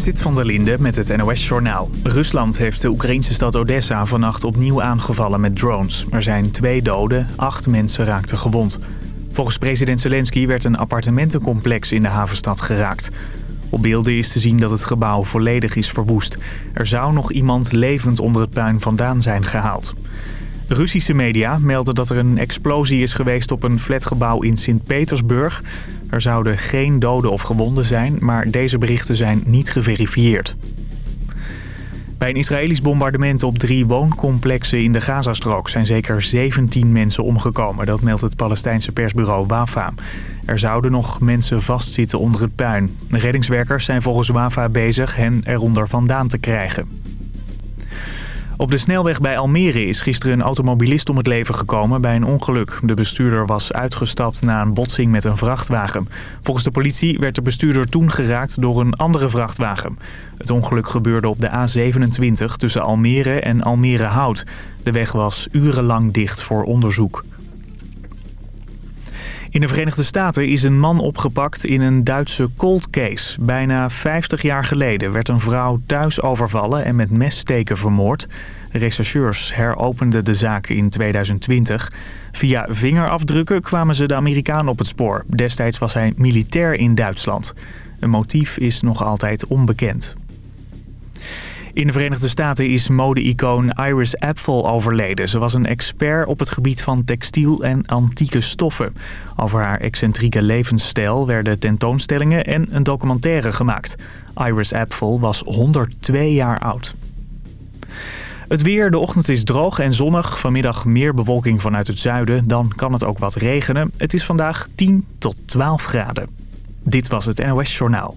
Zit van der Linde met het NOS-journaal. Rusland heeft de Oekraïnse stad Odessa vannacht opnieuw aangevallen met drones. Er zijn twee doden, acht mensen raakten gewond. Volgens president Zelensky werd een appartementencomplex in de havenstad geraakt. Op beelden is te zien dat het gebouw volledig is verwoest. Er zou nog iemand levend onder het puin vandaan zijn gehaald. Russische media melden dat er een explosie is geweest op een flatgebouw in Sint-Petersburg. Er zouden geen doden of gewonden zijn, maar deze berichten zijn niet geverifieerd. Bij een Israëlisch bombardement op drie wooncomplexen in de Gazastrook zijn zeker 17 mensen omgekomen. Dat meldt het Palestijnse persbureau WAFA. Er zouden nog mensen vastzitten onder het puin. Reddingswerkers zijn volgens WAFA bezig hen eronder vandaan te krijgen. Op de snelweg bij Almere is gisteren een automobilist om het leven gekomen bij een ongeluk. De bestuurder was uitgestapt na een botsing met een vrachtwagen. Volgens de politie werd de bestuurder toen geraakt door een andere vrachtwagen. Het ongeluk gebeurde op de A27 tussen Almere en Almere Hout. De weg was urenlang dicht voor onderzoek. In de Verenigde Staten is een man opgepakt in een Duitse cold case. Bijna 50 jaar geleden werd een vrouw thuis overvallen en met messteken vermoord. Rechercheurs heropenden de zaak in 2020. Via vingerafdrukken kwamen ze de Amerikaan op het spoor. Destijds was hij militair in Duitsland. Een motief is nog altijd onbekend. In de Verenigde Staten is mode-icoon Iris Apfel overleden. Ze was een expert op het gebied van textiel en antieke stoffen. Over haar excentrieke levensstijl werden tentoonstellingen en een documentaire gemaakt. Iris Apfel was 102 jaar oud. Het weer, de ochtend is droog en zonnig. Vanmiddag meer bewolking vanuit het zuiden. Dan kan het ook wat regenen. Het is vandaag 10 tot 12 graden. Dit was het NOS Journaal.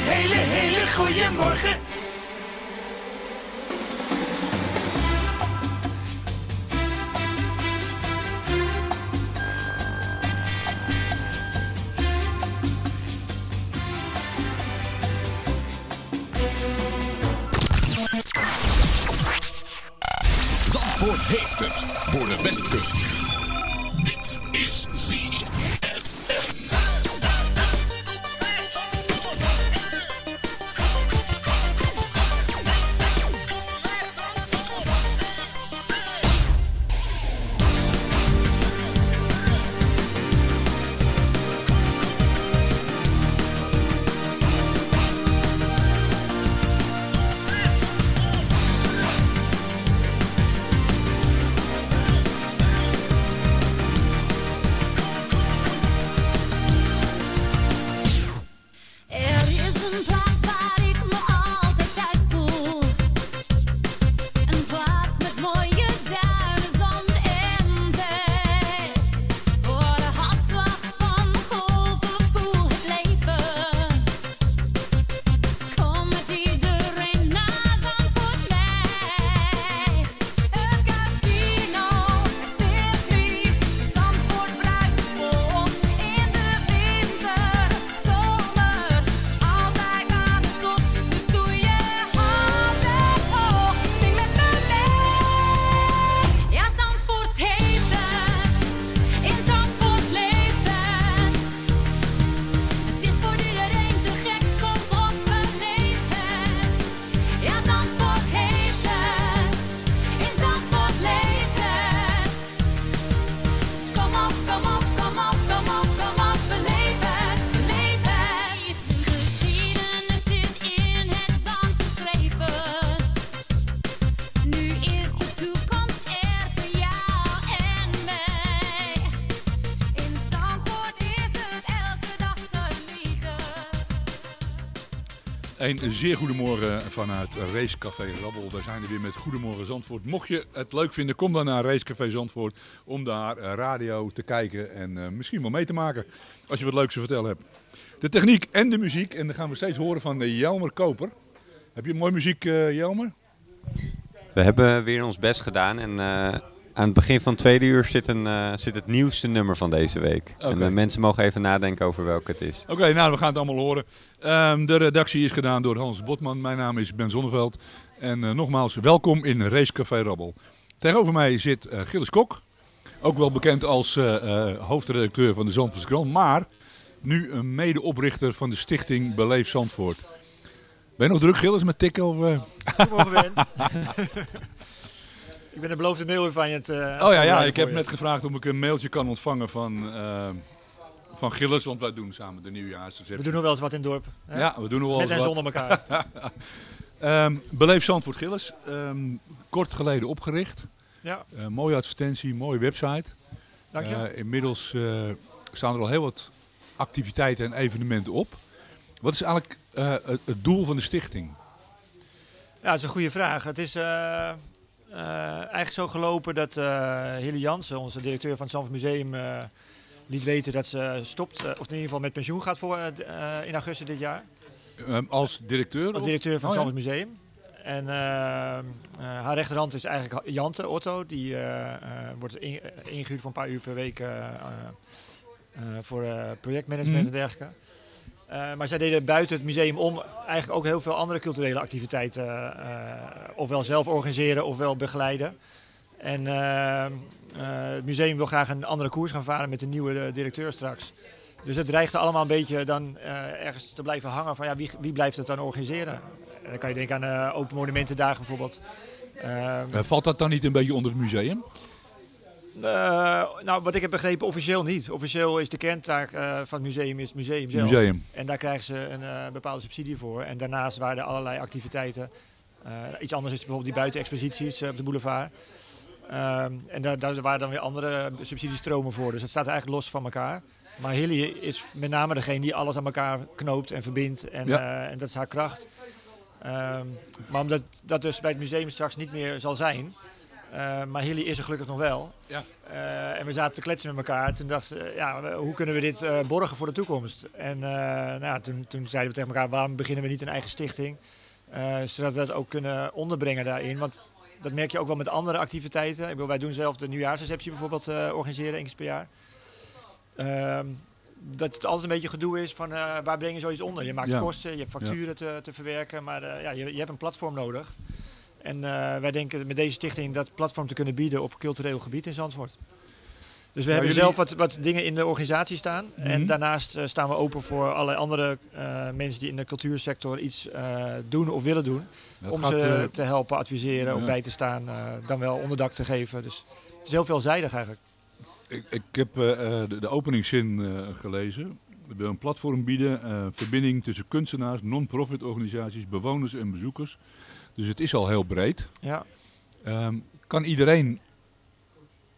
Hele, hele, goede morgen. Zandvoort heeft het voor de Westkust. Een zeer goedemorgen vanuit Racecafé Rabbel. Daar zijn we weer met Goedemorgen Zandvoort. Mocht je het leuk vinden, kom dan naar Racecafé Zandvoort om daar radio te kijken en eh, misschien wel mee te maken als je wat leuks te vertellen hebt. De techniek en de muziek, en dan gaan we steeds horen van eh, Jelmer Koper. Heb je mooi muziek, eh, Jelmer? We hebben weer ons best gedaan en aan het begin van het tweede uur zit, een, eh, zit het nieuwste nummer van deze week. En de mensen mogen even nadenken over welke het is. Oké, nou we gaan het allemaal horen. Ehm, de redactie is gedaan door Hans Botman. Mijn naam is Ben Zonneveld. En eh, nogmaals, welkom in Racecafé Rabbel. Tegenover mij zit eh, Gilles Kok. Ook wel bekend als eh, eh, hoofdredacteur van de Zandvoortse Krant. Maar nu een medeoprichter van de stichting Beleef Zandvoort. Ben je nog druk, Gilles, met tikken? Of, eh? Goedemorgen Ben. ik ben de beloofde mail van je het... eh, Oh ja, ja, ik heb je. net gevraagd of ik een mailtje kan ontvangen van, eh, van Gilles. Want wij doen samen de nieuwjaarsreceptie. We doen nog wel eens wat in het dorp. hè? Ja, we doen nog wel Met eens en wat. zonder elkaar. Ehm, Beleef Zandvoort Gilles, ehm, kort geleden opgericht. Ja. Eh, mooie advertentie, mooie website. Dank je. Inmiddels staan er al heel wat activiteiten en evenementen op. Wat is eigenlijk het, het doel van de stichting? Ja, dat is een goede vraag. Het is eigenlijk zo gelopen dat eh Hilly Jansen, onze directeur van het Zandvoort Museum, eh, liet weten dat ze stopt, eh, of in ieder geval met pensioen gaat voor, eh, eh, in augustus dit jaar. Ehm, als directeur? Als directeur van Oh, het ja. Zandvoort Museum. En eh, eh, haar rechterhand is eigenlijk Jante Otto. Die eh, eh, wordt in- eh, ingehuurd voor een paar uur per week eh, eh, eh, voor eh, projectmanagement Mhm. en dergelijke. Eh, maar zij deden buiten het museum om eigenlijk ook heel veel andere culturele activiteiten eh, ofwel zelf organiseren ofwel begeleiden. En het museum wil graag een andere koers gaan varen met de nieuwe directeur straks. Dus het dreigde allemaal een beetje dan ergens te blijven hangen van ja, wie, wie blijft het dan organiseren? En dan kan je denken aan Open Monumentendagen bijvoorbeeld. Ehm, Eh, valt dat dan niet een beetje onder het museum? Eh, nou, wat ik heb begrepen, officieel niet. Officieel is de kerntaak eh, van het museum is het museum zelf. Museum. En daar krijgen ze een eh, bepaalde subsidie voor. En daarnaast waren er allerlei activiteiten. Iets anders is bijvoorbeeld die buitenexposities op de boulevard. Ehm, en daar, daar waren dan weer andere subsidiestromen voor. Dus het staat eigenlijk los van elkaar. Maar Hilly is met name degene die alles aan elkaar knoopt en verbindt. En, Ja. en dat is haar kracht. Ehm, maar omdat dat dus bij het museum straks niet meer zal zijn. Eh, maar Hilly is er gelukkig nog wel. Ja. Eh, en we zaten te kletsen met elkaar. Toen dachten ze, ja, hoe kunnen we dit eh, borgen voor de toekomst? En nou, ja, toen, toen zeiden we tegen elkaar, waarom beginnen we niet een eigen stichting? Zodat we dat ook kunnen onderbrengen daarin. Want dat merk je ook wel met andere activiteiten. Ik bedoel, wij doen zelf de nieuwjaarsreceptie bijvoorbeeld organiseren, één keer per jaar. Ehm, dat het altijd een beetje gedoe is van waar breng je zoiets onder? Je maakt Ja. kosten, je hebt facturen te, te verwerken, maar ja, je, je hebt een platform nodig. En eh, wij denken met deze stichting dat platform te kunnen bieden op cultureel gebied in Zandvoort. Dus we Ja, hebben jullie- zelf wat, wat dingen in de organisatie staan. En Mhm. daarnaast eh, staan we open voor allerlei andere eh, mensen die in de cultuursector iets doen of willen doen. Dat om ze te helpen, adviseren, ja. bij te staan, dan wel onderdak te geven. Dus het is heel veelzijdig eigenlijk. Ik, ik heb de, de openingszin gelezen. We willen een platform bieden, verbinding tussen kunstenaars, non-profit organisaties, bewoners en bezoekers. Dus het is al heel breed. Ja. Ehm, kan iedereen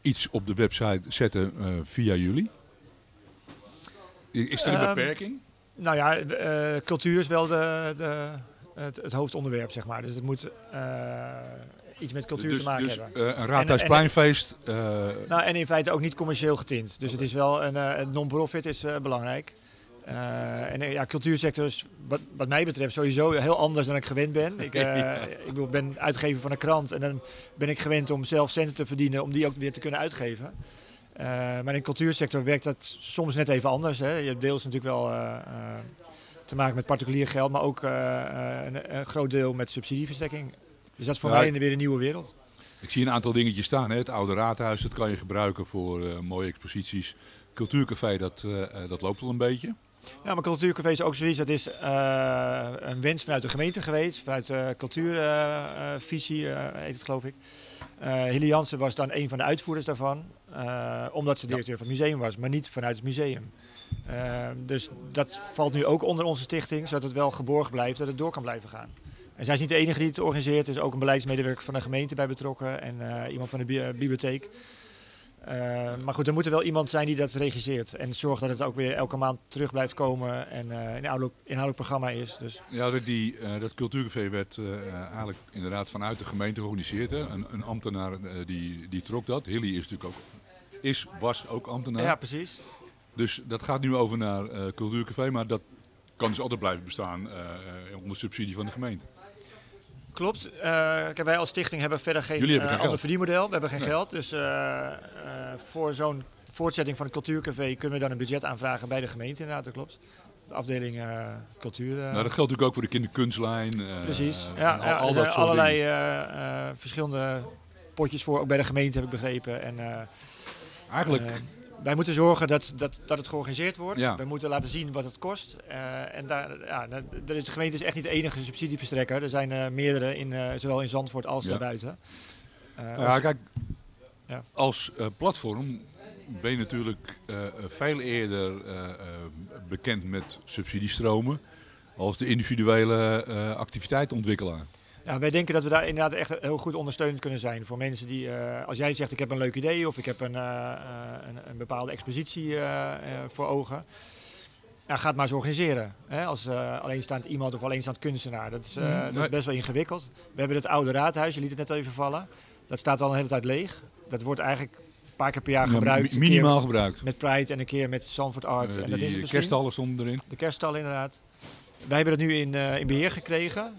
iets op de website zetten eh, via jullie? Is er een Ehm, beperking? Nou ja, eh, cultuur is wel de, de, het, het hoofdonderwerp, zeg maar. Dus het moet eh, iets met cultuur dus te maken dus, hebben. een En- Raadhuispleinfeest. eh, Nou, en in feite ook niet commercieel getint. Dus het is wel een non-profit is belangrijk. Eh, en eh, ja, cultuursector is wat, wat mij betreft sowieso heel anders dan ik gewend ben. Ik, eh, Ja. ik ben uitgever van een krant en dan ben ik gewend om zelf centen te verdienen om die ook weer te kunnen uitgeven. Maar in de cultuursector werkt dat soms net even anders. Hè. Je hebt deels natuurlijk wel te maken met particulier geld, maar ook een, een groot deel met subsidieverstrekking. Dus dat is voor Ja, mij weer een nieuwe wereld. Ik zie een aantal dingetjes staan. Hè. Het oude raadhuis, dat kan je gebruiken voor mooie exposities. Cultuurcafé, dat, dat loopt al een beetje. Ja, maar Cultuurcafé is ook zoiets. Dat is eh, een wens vanuit de gemeente geweest. Vanuit de cultuurvisie eh, heet het geloof ik. Eh Hilly Jansen was dan een van de uitvoerders daarvan. eh, omdat ze directeur van het museum was, maar niet vanuit het museum. Eh, dus dat valt nu ook onder onze stichting. Zodat het wel geborgd blijft, dat het door kan blijven gaan. En zij is niet de enige die het organiseert. Er is ook een beleidsmedewerker van de gemeente bij betrokken. En eh, iemand van de bi- bibliotheek. Eh, maar goed, er moet er wel iemand zijn die dat regisseert. En zorgt dat het ook weer elke maand terug blijft komen en eh, een inhoudelijk, inhoudelijk programma is. Dus Ja, dat, die, eh, dat cultuurcafé werd eh, eigenlijk inderdaad vanuit de gemeente georganiseerd. Hè. Een, een ambtenaar eh, die, die trok dat. Hilly is natuurlijk ook, is, was ook ambtenaar. ja, precies. Dus dat gaat nu over naar eh cultuurcafé, maar dat kan dus altijd blijven bestaan eh, eh, onder subsidie van de gemeente. Klopt. Eh, kijk, wij als stichting hebben verder geen, Jullie hebben eh, geen ander verdienmodel. We hebben geen Nee. geld. Dus eh, voor zo'n voortzetting van het cultuurcafé kunnen we dan een budget aanvragen bij de gemeente. Inderdaad, dat klopt. De afdeling cultuur. nou, dat geldt natuurlijk ook voor de kinderkunstlijn. Precies. Ja, al, ja, al er zijn allerlei verschillende potjes voor, ook bij de gemeente heb ik begrepen. En, Eigenlijk, wij moeten zorgen dat, dat, dat het georganiseerd wordt. Ja. Wij moeten laten zien wat het kost. Eh, en daar, ja, is de gemeente is echt niet de enige subsidieverstrekker. Er zijn eh, meerdere, in, eh, zowel in Zandvoort als Ja. daarbuiten. Nou ja, ons- kijk, Ja. als platform ben je natuurlijk veel eerder bekend met subsidiestromen als de individuele activiteitenontwikkelaar. Ja, wij denken dat we daar inderdaad echt heel goed ondersteunend kunnen zijn voor mensen die, eh, als jij zegt ik heb een leuk idee of ik heb een, eh, een, een bepaalde expositie eh, voor ogen. Ja, ga het maar eens organiseren. Hè? Als alleenstaand iemand of alleenstaand kunstenaar. Dat is, dat is best wel ingewikkeld. We hebben het oude raadhuis, je liet het net even vallen. Dat staat al een hele tijd leeg. Dat wordt eigenlijk een paar keer per jaar Ja, gebruikt. minimaal gebruikt. Met Pride en een keer met Sanford Art. En dat is het misschien. kerstallen stonden erin. De kerststal inderdaad. Wij hebben het nu in, eh, in beheer gekregen.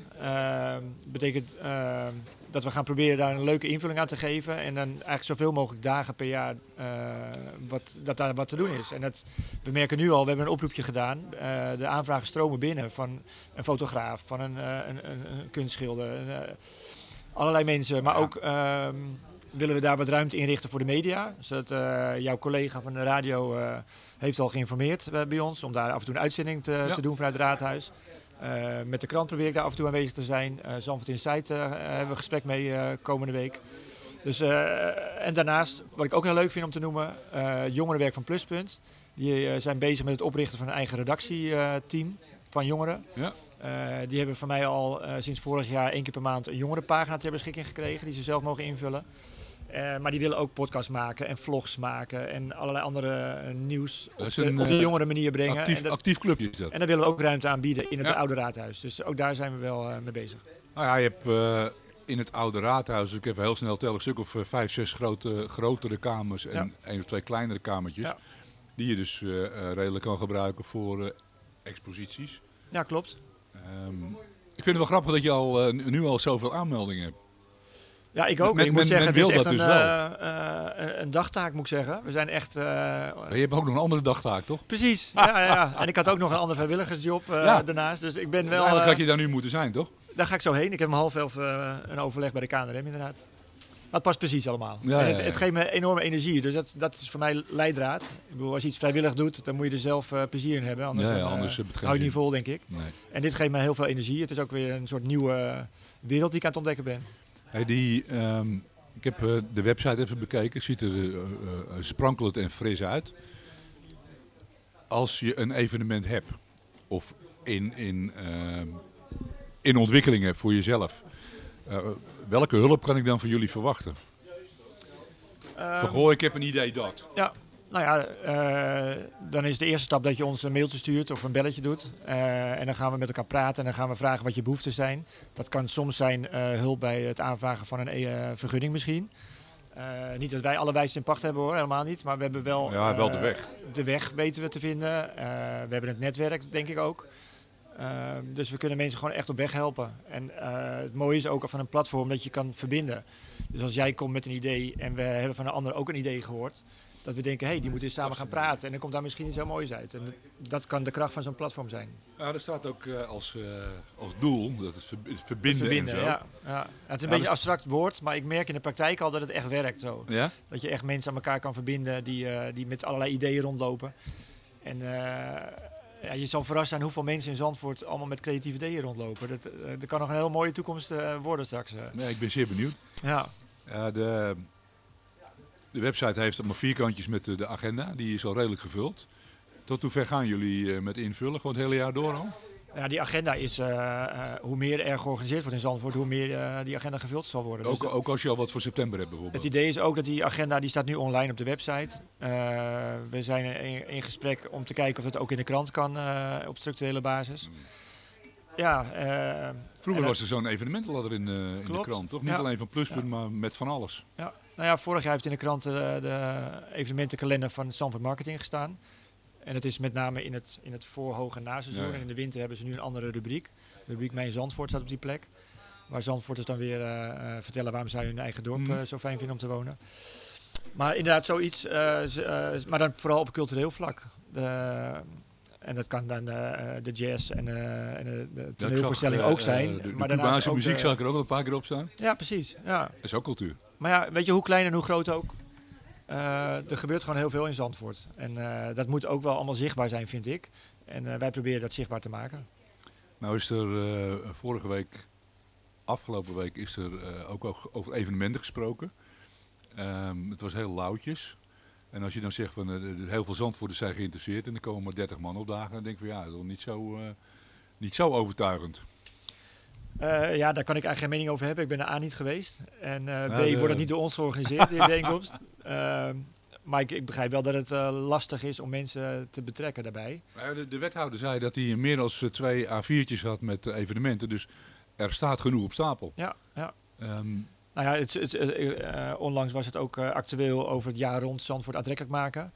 Dat betekent eh, dat we gaan proberen daar een leuke invulling aan te geven. En dan eigenlijk zoveel mogelijk dagen per jaar eh, wat, dat daar wat te doen is. En dat, we merken nu al, we hebben een oproepje gedaan. Eh, de aanvragen stromen binnen van een fotograaf, van een, eh, een, een, kunstschilder. allerlei mensen. Maar ook ehm, willen we daar wat ruimte inrichten voor de media. Zodat jouw collega van de radio heeft al geïnformeerd eh, bij ons om daar af en toe een uitzending te, Ja. te doen vanuit het raadhuis. Eh, met de krant probeer ik daar af en toe aanwezig te zijn. Eh Zandvoort Insight eh hebben we een gesprek mee komende week. Dus, en daarnaast, wat ik ook heel leuk vind om te noemen, jongerenwerk van Pluspunt. Die zijn bezig met het oprichten van een eigen redactieteam van jongeren. Ja. Die hebben van mij al sinds vorig jaar één keer per maand een jongerenpagina ter beschikking gekregen, die ze zelf mogen invullen. Eh, maar die willen ook podcasts maken en vlogs maken en allerlei andere eh, nieuws op is de, een, op de eh, jongere manier brengen. Actief, en, dat, actief clubje is dat. en daar willen we ook ruimte aanbieden in het Ja. oude raadhuis. Dus ook daar zijn we wel mee bezig. Nou ja, je hebt in het oude raadhuis, ik even heel snel tellen, een stuk of vijf, zes grote, grotere kamers en Ja. één of twee kleinere kamertjes. Ja. Die je dus redelijk kan gebruiken voor exposities. Ja, klopt. Ehm, ik vind het wel grappig dat je al, nu al zoveel aanmeldingen hebt. Ja, ik ook. Men- ik moet men- zeggen, men het is echt dat een, dus wel. eh, eh, een dagtaak, moet ik zeggen. We zijn echt... eh, Maar je hebt ook nog een andere dagtaak, toch? Precies, ja, ja, ja. En ik had ook nog een andere vrijwilligersjob eh, Ja. daarnaast. Dus ik ben wel... Eigenlijk eh, had je daar nu moeten zijn, toch? Daar ga ik zo heen. Ik heb om half elf eh, een overleg bij de KNRM inderdaad. Maar het past precies allemaal. Ja, het, geeft me enorme energie. Dus dat, dat is voor mij leidraad. Ik bedoel, als je iets vrijwillig doet, dan moet je er zelf eh, plezier in hebben. Anders, dan, eh, anders hou je niet vol, denk ik. Nee. En dit geeft me heel veel energie. Het is ook weer een soort nieuwe eh, wereld die ik aan het ontdekken ben. Hey, die, ehm, ik heb eh, de website even bekeken. Ziet er eh, sprankelend en fris uit. Als je een evenement hebt, of in, in, ehm, in ontwikkeling hebt voor jezelf, welke hulp kan ik dan van jullie verwachten? Ehm, Van, goh, ik heb een idee dat. Ja, nou ja, eh, dan is de eerste stap dat je ons een mailtje stuurt of een belletje doet. Eh, en dan gaan we met elkaar praten en dan gaan we vragen wat je behoeften zijn. Dat kan soms zijn eh, hulp bij het aanvragen van een vergunning misschien. Niet dat wij alle wijs in pacht hebben hoor, helemaal niet. Maar we hebben wel... Ja, wel de weg. De weg weten we te vinden. We hebben het netwerk denk ik ook. Dus we kunnen mensen gewoon echt op weg helpen. En het mooie is ook van een platform dat je kan verbinden. Dus als jij komt met een idee en we hebben van een ander ook een idee gehoord. Dat we denken, hé, hey, die moeten eens samen gaan praten. En dan komt daar misschien iets heel moois uit. En dat- dat kan de kracht van zo'n platform zijn. Ja, er staat ook eh, als, eh, als doel, dat is verbinden, verbinden, en zo. ja, ja. Het is een Ja, beetje dus- een abstract woord, maar ik merk in de praktijk al dat het echt werkt zo. Ja? Dat je echt mensen aan elkaar kan verbinden die, eh, die met allerlei ideeën rondlopen. En eh, ja, je zal verrast zijn hoeveel mensen in Zandvoort allemaal met creatieve ideeën rondlopen. Dat, dat kan nog een hele mooie toekomst worden straks. Ja, ik ben zeer benieuwd. Ja. Ja, de, de website heeft allemaal vierkantjes met de, de agenda. Die is al redelijk gevuld. Tot hoe ver gaan jullie eh, met invullen? Gewoon het hele jaar door al? Ja, die agenda is, eh, eh, hoe meer er georganiseerd wordt in Zandvoort, hoe meer die agenda gevuld zal worden. Dus Ook, als je al wat voor september hebt bijvoorbeeld. het idee is ook dat die agenda, die staat nu online op de website. We zijn in, in gesprek om te kijken of het ook in de krant kan op structurele basis. Ja, eh, Vroeger was er zo'n evenementenladder in, in de krant, toch? Niet Ja. alleen van Pluspunt, Ja. maar met van alles. Ja, nou ja, vorig jaar heeft in de krant eh, de evenementenkalender van Sanford Marketing gestaan. En het is met name in het, in het voor-, hoog- en naseizoen. Ja, ja. En in de winter hebben ze nu een andere rubriek. De rubriek Mijn Zandvoort staat op die plek. Waar Zandvoorters dan weer eh, eh, vertellen waarom zij hun eigen dorp Mhm. zo fijn vinden om te wonen. Maar inderdaad, zoiets. maar dan vooral op cultureel vlak. De, en dat kan dan de jazz en, en de, de Ja, toneelvoorstelling zag, ook zijn. de, de maar daarnaast ook muziek de- zag ik er ook al een paar keer op staan. Ja, precies. Ja. Dat is ook cultuur. Maar ja, weet je, hoe klein en hoe groot ook. eh, er gebeurt gewoon heel veel in Zandvoort. En eh, dat moet ook wel allemaal zichtbaar zijn, vind ik. En eh, wij proberen dat zichtbaar te maken. Nou is er vorige week, afgelopen week, is er ook over evenementen gesproken. Ehm, het was heel lauwtjes. En als je dan zegt van heel veel Zandvoorters zijn geïnteresseerd en er komen maar 30 man opdagen, dan denk ik van ja, dat is niet zo, niet zo overtuigend. Eh, ja, daar kan ik eigenlijk geen mening over hebben. Ik ben er A niet geweest. En eh, B, de- wordt het niet door ons georganiseerd, die bijeenkomst. Ehm, maar ik, ik begrijp wel dat het eh, lastig is om mensen te betrekken daarbij. De, de wethouder zei dat hij meer dan twee A4'tjes had met evenementen, dus er staat genoeg op stapel. Ja, ja. Ehm, Nou ja, het, het, onlangs was het ook eh, actueel over het jaar rond Zandvoort aantrekkelijk maken.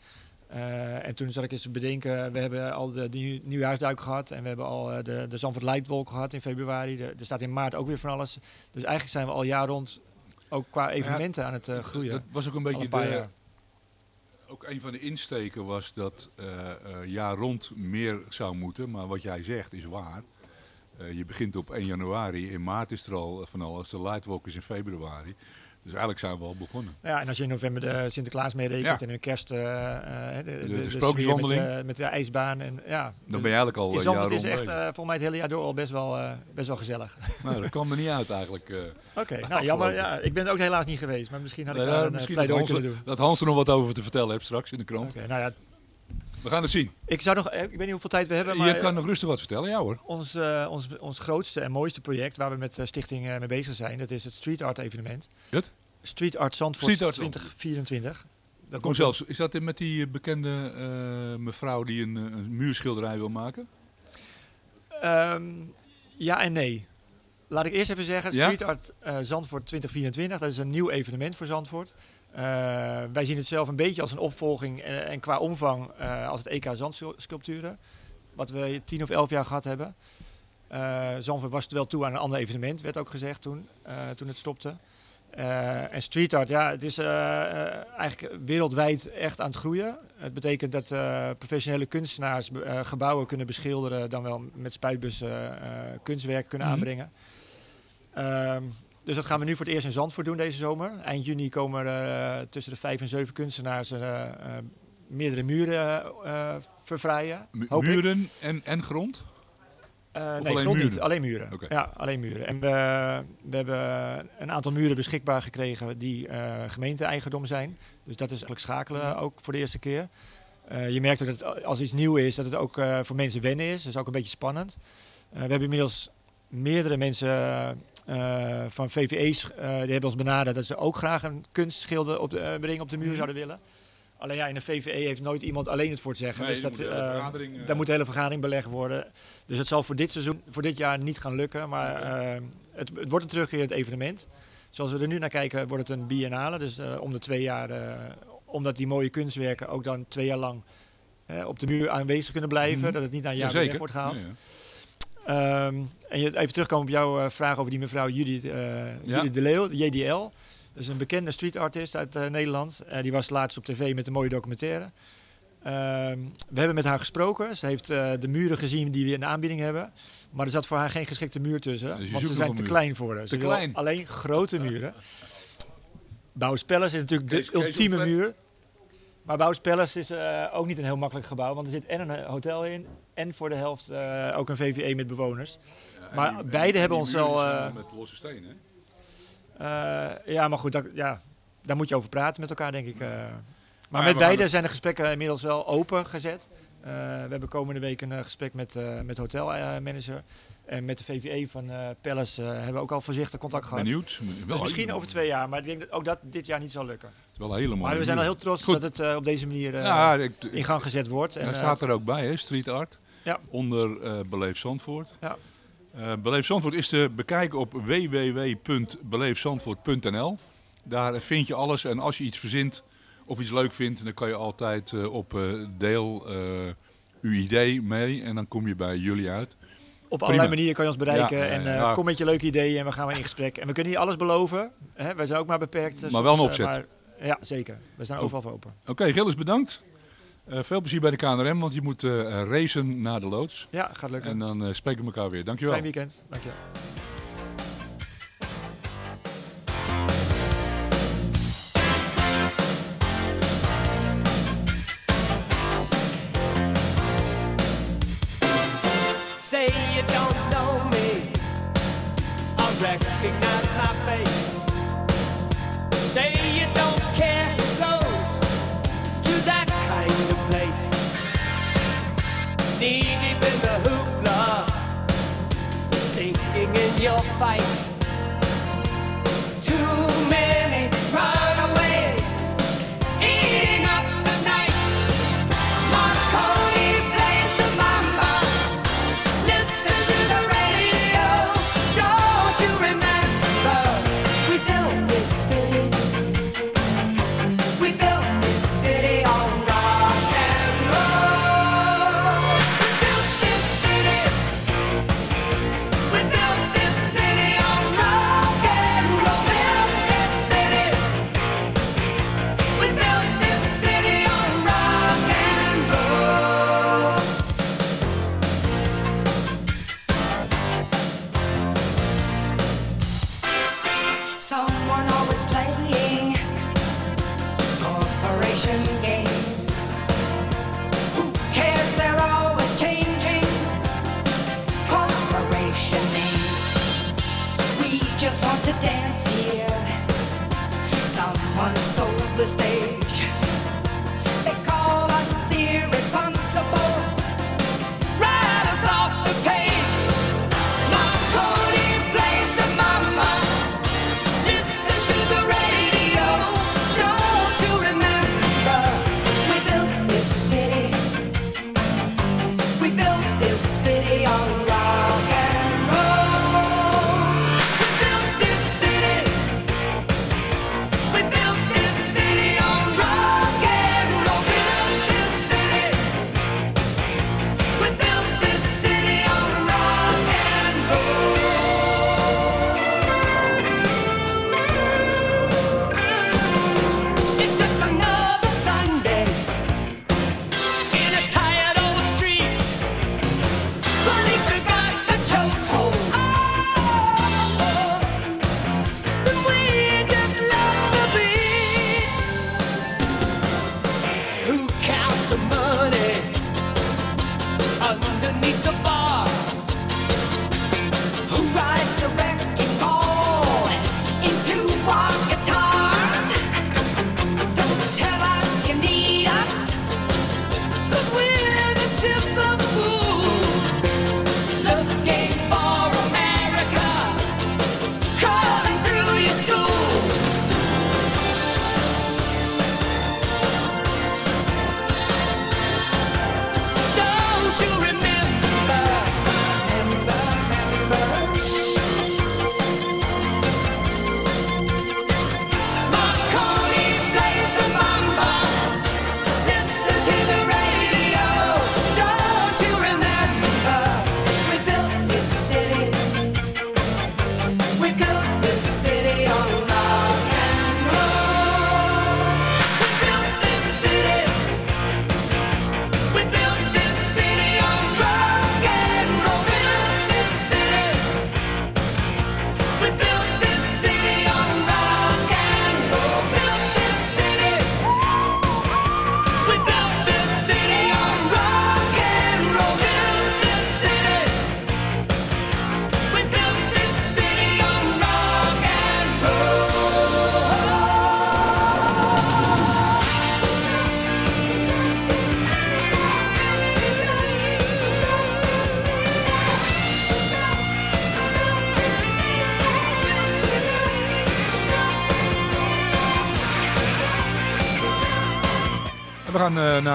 Eh, en toen zat ik eens te bedenken, we hebben al de, de nieuw- nieuwjaarsduik gehad en we hebben al eh, de, de Zandvoort gehad in februari. De- er staat in maart ook weer van alles. Dus eigenlijk zijn we al jaar rond ook qua evenementen aan het eh, groeien. Dat was ook een beetje een de, ook een van de insteken was dat jaar rond meer zou moeten. Maar wat jij zegt is waar. Je begint op 1 januari. In maart is er al van alles. De Lightwalk is in februari. Dus eigenlijk zijn we al begonnen. Ja, en als je in november de Sinterklaas meerekent Ja. en in de kerst eh, eh, de, de, de de, sprookjeswandeling. sfeer Met, eh, met de ijsbaan. En, ja, Dan ben je eigenlijk al eh, Zandvoort jaar is echt eh, volgens mij het hele jaar door al best wel, eh, best wel gezellig. Nou, dat kwam er niet uit eigenlijk. eh. Oké, nou jammer. Ja, ik ben er ook helaas niet geweest, maar misschien had ik Nou daar ja, een eh, misschien dat kunnen doen. dat Hans er nog wat over te vertellen heeft straks in de krant. Oké, nou ja, We gaan het zien. ik zou nog, eh, ik weet niet hoeveel tijd we hebben, maar je kan nog rustig wat vertellen, ja hoor. ons, eh, ons, ons grootste en mooiste project waar we met de stichting eh, mee bezig zijn, dat is het Street Art evenement. Het? Street Art Zandvoort Street Art Zandvoort. 2024. Dat Kom zelfs, is dat met die bekende eh, mevrouw die een, eh, een muurschilderij wil maken? Ehm, ja en nee. Laat ik eerst even zeggen, Ja? Street Art eh, Zandvoort 2024, dat is een nieuw evenement voor Zandvoort. Eh, wij zien het zelf een beetje als een opvolging en, en qua omvang eh, als het EK Zandsculpturen. Wat we tien of elf jaar gehad hebben. Eh Zandvoort was wel toe aan een ander evenement, werd ook gezegd toen, eh, toen het stopte. Eh, en street art, ja, het is eh, eh, eigenlijk wereldwijd echt aan het groeien. Het betekent dat eh, professionele kunstenaars eh, gebouwen kunnen beschilderen, dan wel met spuitbussen eh kunstwerk kunnen Mhm. aanbrengen. Ehm, dus dat gaan we nu voor het eerst in Zandvoort doen deze zomer. Eind juni komen er eh, tussen de vijf en zeven kunstenaars eh, eh, meerdere muren vervrijen. Mu- hoop ik. muren en, en grond? Nee, grond niet. Alleen muren. Ja, alleen muren. En we, we hebben een aantal muren beschikbaar gekregen die gemeente-eigendom zijn. Dus dat is eigenlijk schakelen ook voor de eerste keer. Je merkt ook dat het, als iets nieuw is, dat het ook voor mensen wennen is. Dat is ook een beetje spannend. We hebben inmiddels meerdere mensen eh, van VVE's, eh, die hebben ons benaderd dat ze ook graag een kunstschilder op de, brengen op de muur Mhm. zouden willen. Alleen ja, in een VVE heeft nooit iemand alleen het voor het zeggen. Nee, dus dat, moet daar moet een hele vergadering belegd worden. Dus het zal voor dit seizoen, voor dit jaar niet gaan lukken. Maar het, het wordt een terugkerend evenement. Zoals we er nu naar kijken, wordt het een biennale. Dus om de twee jaar, omdat die mooie kunstwerken ook dan twee jaar lang op de muur aanwezig kunnen blijven. Mhm. Dat het niet na een jaar weer weg wordt gehaald. Ja, ja. Ehm, en je, even terugkomen op jouw eh, vraag over die mevrouw Judith, eh Judith de Leeuw, JDL. Dat is een bekende street artist uit eh, Nederland. Die was laatst op tv met een mooie documentaire. Ehm, we hebben met haar gesproken. Ze heeft de muren gezien die we in de aanbieding hebben. Maar er zat voor haar geen geschikte muur tussen. Dus want ze zijn te muur. klein voor haar. Ze Te klein? alleen grote muren. Bouwers Palace is natuurlijk de Kees- ultieme muur. Maar Bouwers Palace is ook niet een heel makkelijk gebouw. Want er zit en een hotel in. En voor de helft eh, ook een VVE met bewoners. Ja, Maar die- beide hebben ons zijn eh, met losse stenen, hè? Eh, ja, maar goed, dat, ja, daar moet je over praten met elkaar, denk ik. maar we met beide zijn de gesprekken inmiddels wel open gezet. We hebben komende week een gesprek met, met hotelmanager. en met de VVE van Palace hebben we ook al voorzichtig contact gehad. Benieuwd. Dus misschien over twee jaar, maar ik denk dat ook dat dit jaar niet zal lukken. Wel een hele mooie Maar we zijn al heel trots Goed. dat het op deze manier Ja, ik- ik- in gang gezet wordt. En daar staat er ook bij, hè? Street art. Ja. Onder eh Beleef Zandvoort. Ja. Eh, Beleef Zandvoort is te bekijken op www.beleefzandvoort.nl. Daar vind je alles en als je iets verzint of iets leuk vindt, dan kan je altijd eh, op deel uw idee mee en dan kom je bij jullie uit. Op allerlei manieren kan je ons bereiken. Ja, en kom met je leuke ideeën en we gaan weer in gesprek. En we kunnen niet alles beloven. Hè? Wij zijn ook maar beperkt. Maar wel een opzet. maar- ja, zeker. We zijn Oh. overal voor open. Oké, Gilles, bedankt. Eh, veel plezier bij de KNRM, want je moet eh, racen naar de loods. Ja, gaat lukken. En dan eh, spreken we elkaar weer. Dankjewel. Fijn weekend. Dankjewel. Your fight. The stage.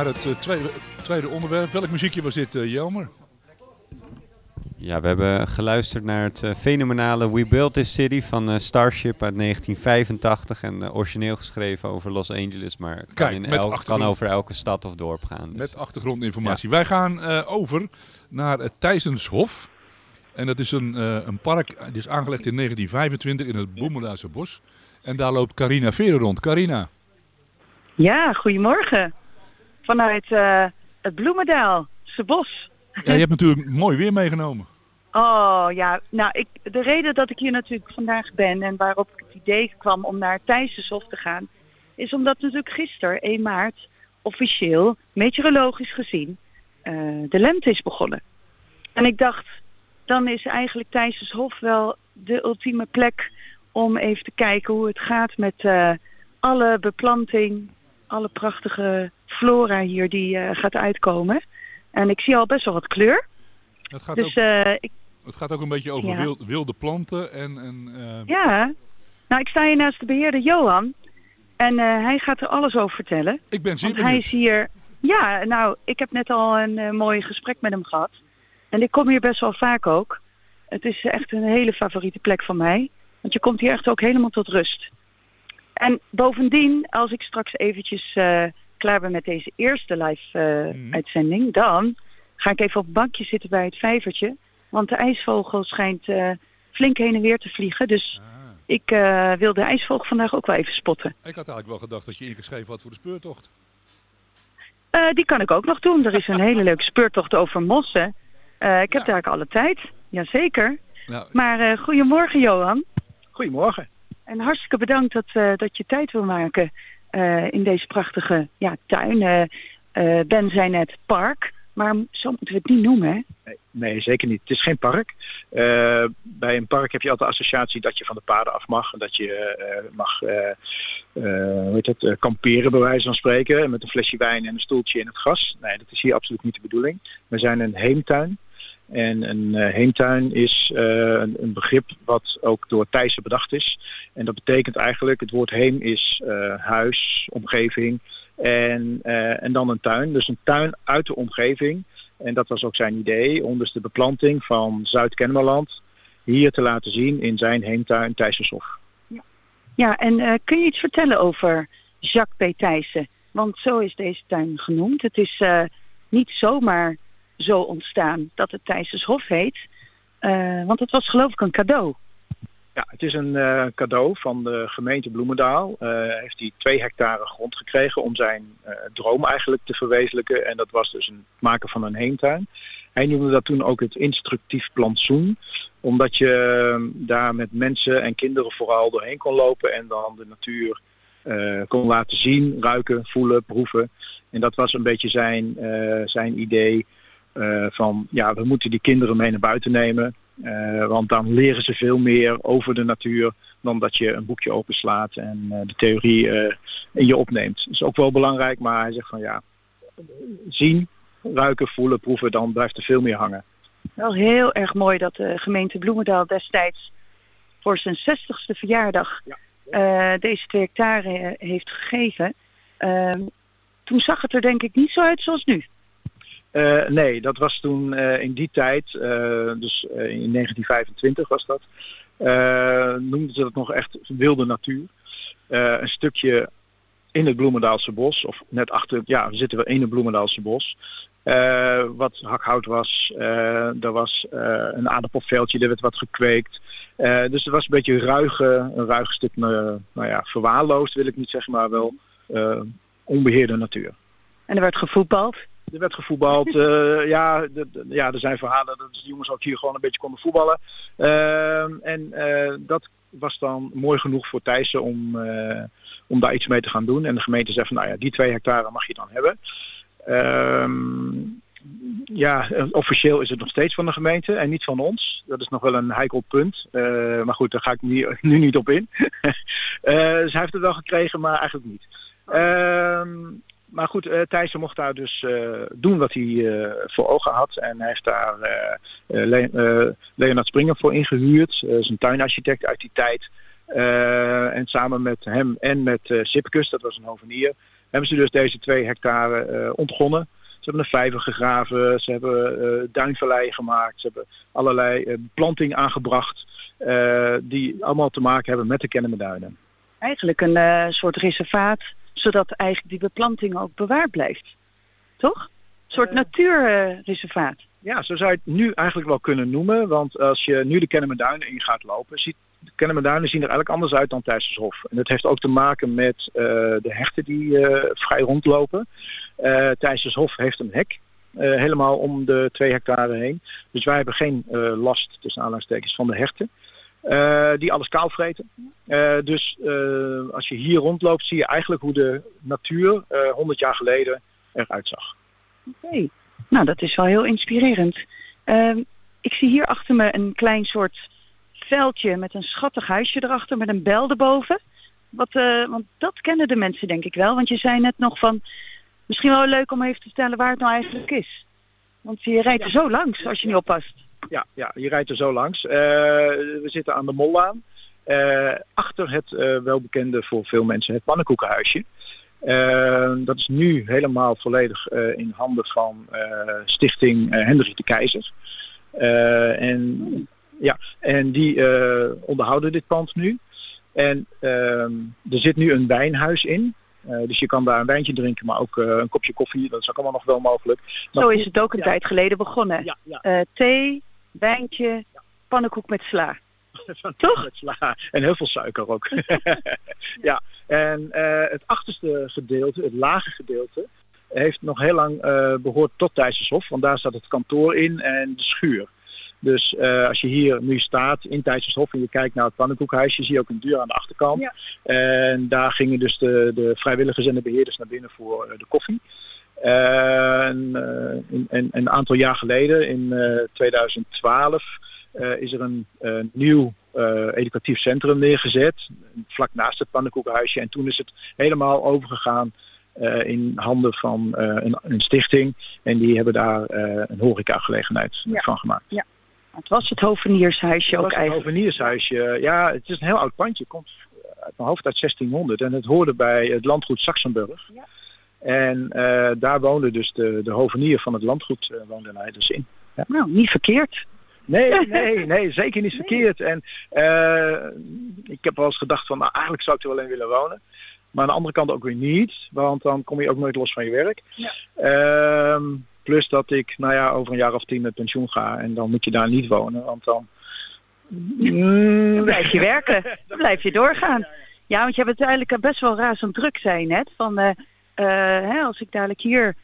Naar het eh, tweede, tweede onderwerp. Welk muziekje was dit, eh, Jelmer? Ja, we hebben geluisterd naar het eh, fenomenale We Built This City van Starship uit 1985. En origineel geschreven over Los Angeles, maar kan, Kijk, in met elk- kan over elke stad of dorp gaan. Dus. Met achtergrondinformatie. Wij gaan eh, over naar het Thijsenshof. En dat is een, eh, een park, het is aangelegd in 1925 in het Boemeldaarse bos. En daar loopt Carina Veren rond. Carina, Ja, goedemorgen. Vanuit eh, het Bloemendaalse bos. ja, je hebt natuurlijk mooi weer meegenomen. Oh ja, nou ik, de reden dat ik hier natuurlijk vandaag ben en waarop ik het idee kwam om naar Thijsenshof te gaan, is omdat natuurlijk gisteren, 1 maart, officieel, meteorologisch gezien, eh, de lente is begonnen. En ik dacht, dan is eigenlijk Thijsenshof wel de ultieme plek om even te kijken hoe het gaat met eh, alle beplanting, alle prachtige flora hier die eh, gaat uitkomen. En ik zie al best wel wat kleur. Het gaat, Dus ook, eh, ik, het gaat ook een beetje over Ja. wild- wilde planten. En, en, eh, ja, nou ik sta hier naast de beheerder Johan. En hij gaat er alles over vertellen. ik ben zeer hij is hier... Ja, nou, ik heb net al een mooi gesprek met hem gehad. En ik kom hier best wel vaak ook. Het is echt een hele favoriete plek van mij. Want je komt hier echt ook helemaal tot rust. En bovendien, als ik straks eventjes klaar ben met deze eerste live eh, Mhm. uitzending... dan ga ik even op het bankje zitten bij het vijvertje. Want de ijsvogel schijnt eh, flink heen en weer te vliegen. Dus Ah. ik eh, wil de ijsvogel vandaag ook wel even spotten. Ik had eigenlijk wel gedacht dat je ingeschreven had voor de speurtocht. Eh, die kan ik ook nog doen. Er is een hele leuke speurtocht over mossen. Eh, ik heb Ja. daar alle tijd. Jazeker. Nou, Maar eh, goedemorgen Johan. Goedemorgen. En hartstikke bedankt dat, eh, dat je tijd wil maken in deze prachtige ja, tuin. Eh, eh, ben zei net park. Maar zo moeten we het niet noemen? Nee, nee, zeker niet. Het is geen park. Eh, bij een park heb je altijd de associatie dat je van de paden af mag. En dat je eh, mag eh, eh, hoe heet eh, kamperen, bij wijze van spreken. Met een flesje wijn en een stoeltje in het gras. Nee, dat is hier absoluut niet de bedoeling. We zijn een heemtuin. En een eh, heemtuin is eh, een, een begrip wat ook door Thijssen bedacht is. En dat betekent eigenlijk, het woord heem is eh, huis, omgeving en, en dan een tuin. Dus een tuin uit de omgeving. En dat was ook zijn idee om dus de beplanting van Zuid-Kennemerland hier te laten zien in zijn heemtuin Thijsenshof. Ja, en eh, kun je iets vertellen over Jacques P. Thijssen? Want zo is deze tuin genoemd. Het is niet zomaar zo ontstaan dat het Thijssenshof heet. Eh, want het was geloof ik een cadeau. Ja, het is een eh, cadeau van de gemeente Bloemendaal. Eh, heeft hij twee hectare grond gekregen om zijn droom eigenlijk te verwezenlijken. En dat was dus het maken van een heemtuin. Hij noemde dat toen ook het instructief plantsoen. Omdat je eh, daar met mensen en kinderen vooral doorheen kon lopen en dan de natuur kon laten zien, ruiken, voelen, proeven. En dat was een beetje zijn, zijn idee van ja, we moeten die kinderen mee naar buiten nemen. Eh, want dan leren ze veel meer over de natuur dan dat je een boekje openslaat en eh, de theorie eh, in je opneemt. Dat is ook wel belangrijk, maar hij zegt van ja, zien, ruiken, voelen, proeven, dan blijft er veel meer hangen. Wel heel erg mooi dat de gemeente Bloemendaal destijds voor zijn 60ste verjaardag eh, deze twee hectare eh, heeft gegeven. Ehm, toen zag het er denk ik niet zo uit zoals nu. Eh, nee, dat was toen eh, in die tijd, eh, dus in 1925 was dat, noemden ze dat nog echt wilde natuur. Een stukje in het Bloemendaalse bos, of net achter, ja, we zitten we in het Bloemendaalse bos. wat hakhout was, er was een aardappelveldje, er werd wat gekweekt. Dus het was een beetje ruige, een ruig stuk, nou ja, verwaarloosd wil ik niet zeggen, maar wel eh, onbeheerde natuur. En er werd gevoetbald. Er werd gevoetbald. eh, ja, ja, er zijn verhalen dat de jongens ook hier gewoon een beetje konden voetballen. Ehm, en eh, dat was dan mooi genoeg voor Thijssen om, eh, om daar iets mee te gaan doen. En de gemeente zei van, nou ja, die twee hectare mag je dan hebben. Ehm, ja, officieel is het nog steeds van de gemeente en niet van ons. Dat is nog wel een heikel punt. Maar goed, daar ga ik nu, niet op in. Dus heeft het wel gekregen, maar eigenlijk niet. Ehm, maar goed, eh Thijssen mocht daar dus eh, doen wat hij eh, voor ogen had. En hij heeft daar Le- Leonard Springer voor ingehuurd. Uh, zijn tuinarchitect uit die tijd. En samen met hem en met uh, Sipkus, dat was een hovenier, hebben ze dus deze twee hectare ontgonnen. Ze hebben een vijver gegraven, ze hebben uh, duinvalleien gemaakt, ze hebben allerlei planting aangebracht die allemaal te maken hebben met de Kennemerduinen. Eigenlijk een soort reservaat, zodat eigenlijk die beplanting ook bewaard blijft. Toch? Een soort natuurreservaat. Ja, zo zou je het nu eigenlijk wel kunnen noemen. Want als je nu de Kennemerduinen in gaat lopen, ziet de Kennemerduinen zien er eigenlijk anders uit dan Thijssershof. En dat heeft ook te maken met uh, de hechten die uh, vrij rondlopen. Uh, Thijssershof heeft een hek. helemaal om de twee hectare heen. Dus wij hebben geen last, tussen aanhalingstekens, van de hechten. Die alles kaal vreten. dus als je hier rondloopt, zie je eigenlijk hoe de natuur 100 jaar geleden eruit zag. Oké. Okay. Nou, dat is wel heel inspirerend. Uh, ik zie hier achter me een klein soort veldje met een schattig huisje erachter met een bel erboven. Wat, uh, want dat kennen de mensen denk ik wel. Want je zei net nog van, misschien wel leuk om even te vertellen waar het nou eigenlijk is. Want je rijdt er zo langs als je niet oppast. Ja, ja je rijdt er zo langs. Uh, we zitten aan de Mollaan. Uh, achter het welbekende voor veel mensen het pannenkoekenhuisje. Uh, dat is nu helemaal volledig uh, in handen van uh, stichting Hendrik de Keizer. en, ja, en die onderhouden dit pand nu. En er zit nu een wijnhuis in. dus je kan daar een wijntje drinken, maar ook een kopje koffie. Dat is ook allemaal nog wel mogelijk. Zo is het ook een ja. tijd geleden begonnen. Ja, ja. thee, wijntje, pannenkoek met sla. Toch? Met sla. En heel veel suiker ook. ja, en uh, het achterste gedeelte, het lage gedeelte, heeft nog heel lang uh, behoord tot Thijssershof. Want daar staat het kantoor in en de schuur. Dus uh, als je hier nu staat in Thijssershof en je kijkt naar het pannenkoekhuisje, zie je ook een deur aan de achterkant. Ja. En daar gingen dus de, de vrijwilligers en de beheerders naar binnen voor de koffie. En, en, een aantal jaar geleden, in 2012, is er een nieuw educatief centrum neergezet. Vlak naast het pannenkoekenhuisje. En toen is het helemaal overgegaan uh, in handen van uh, een, een, stichting. En die hebben daar een horecagelegenheid ja. van gemaakt. Ja. Het was het hoveniershuisje ook eigenlijk. Het hoveniershuisje. Ja, het is een heel oud pandje. Het komt uit mijn hoofd uit 1600. En het hoorde bij het landgoed Saxenburg. Ja. En daar woonde dus de, de hovenier van het landgoed woonde hij dus in. Ja. Nou, niet verkeerd. Nee, nee, nee, zeker niet verkeerd. En uh, ik heb wel eens gedacht van, nou, eigenlijk zou ik er wel in willen wonen. Maar aan de andere kant ook weer niet, want dan kom je ook nooit los van je werk. Ja. Uh, plus dat ik, nou ja, over een jaar of tien met pensioen ga en dan moet je daar niet wonen, want dan... Mm, dan blijf je werken, dan blijf je doorgaan. Ja, want je hebt het eigenlijk best wel razend druk, zei net. Van, uh, hè, als ik dadelijk hier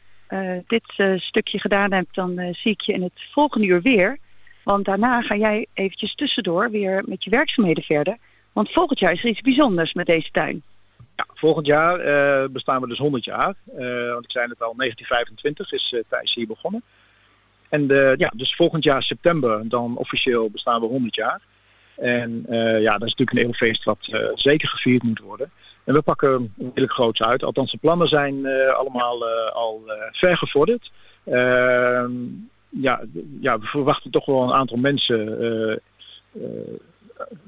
dit stukje gedaan heb, dan zie ik je in het volgende uur weer. Want daarna ga jij eventjes tussendoor weer met je werkzaamheden verder. Want volgend jaar is er iets bijzonders met deze tuin. Ja, volgend jaar bestaan we dus 100 jaar. Uh, want ik zei het al, 1925 is uh, Thijs hier begonnen. En ja, dus volgend jaar september, dan officieel bestaan we 100 jaar. En ja, dat is natuurlijk een eeuwfeest wat zeker gevierd moet worden. En we pakken redelijk groots uit. Althans, de plannen zijn allemaal al ver gevorderd. Ehm, ja, ja, we verwachten toch wel een aantal mensen uh, uh,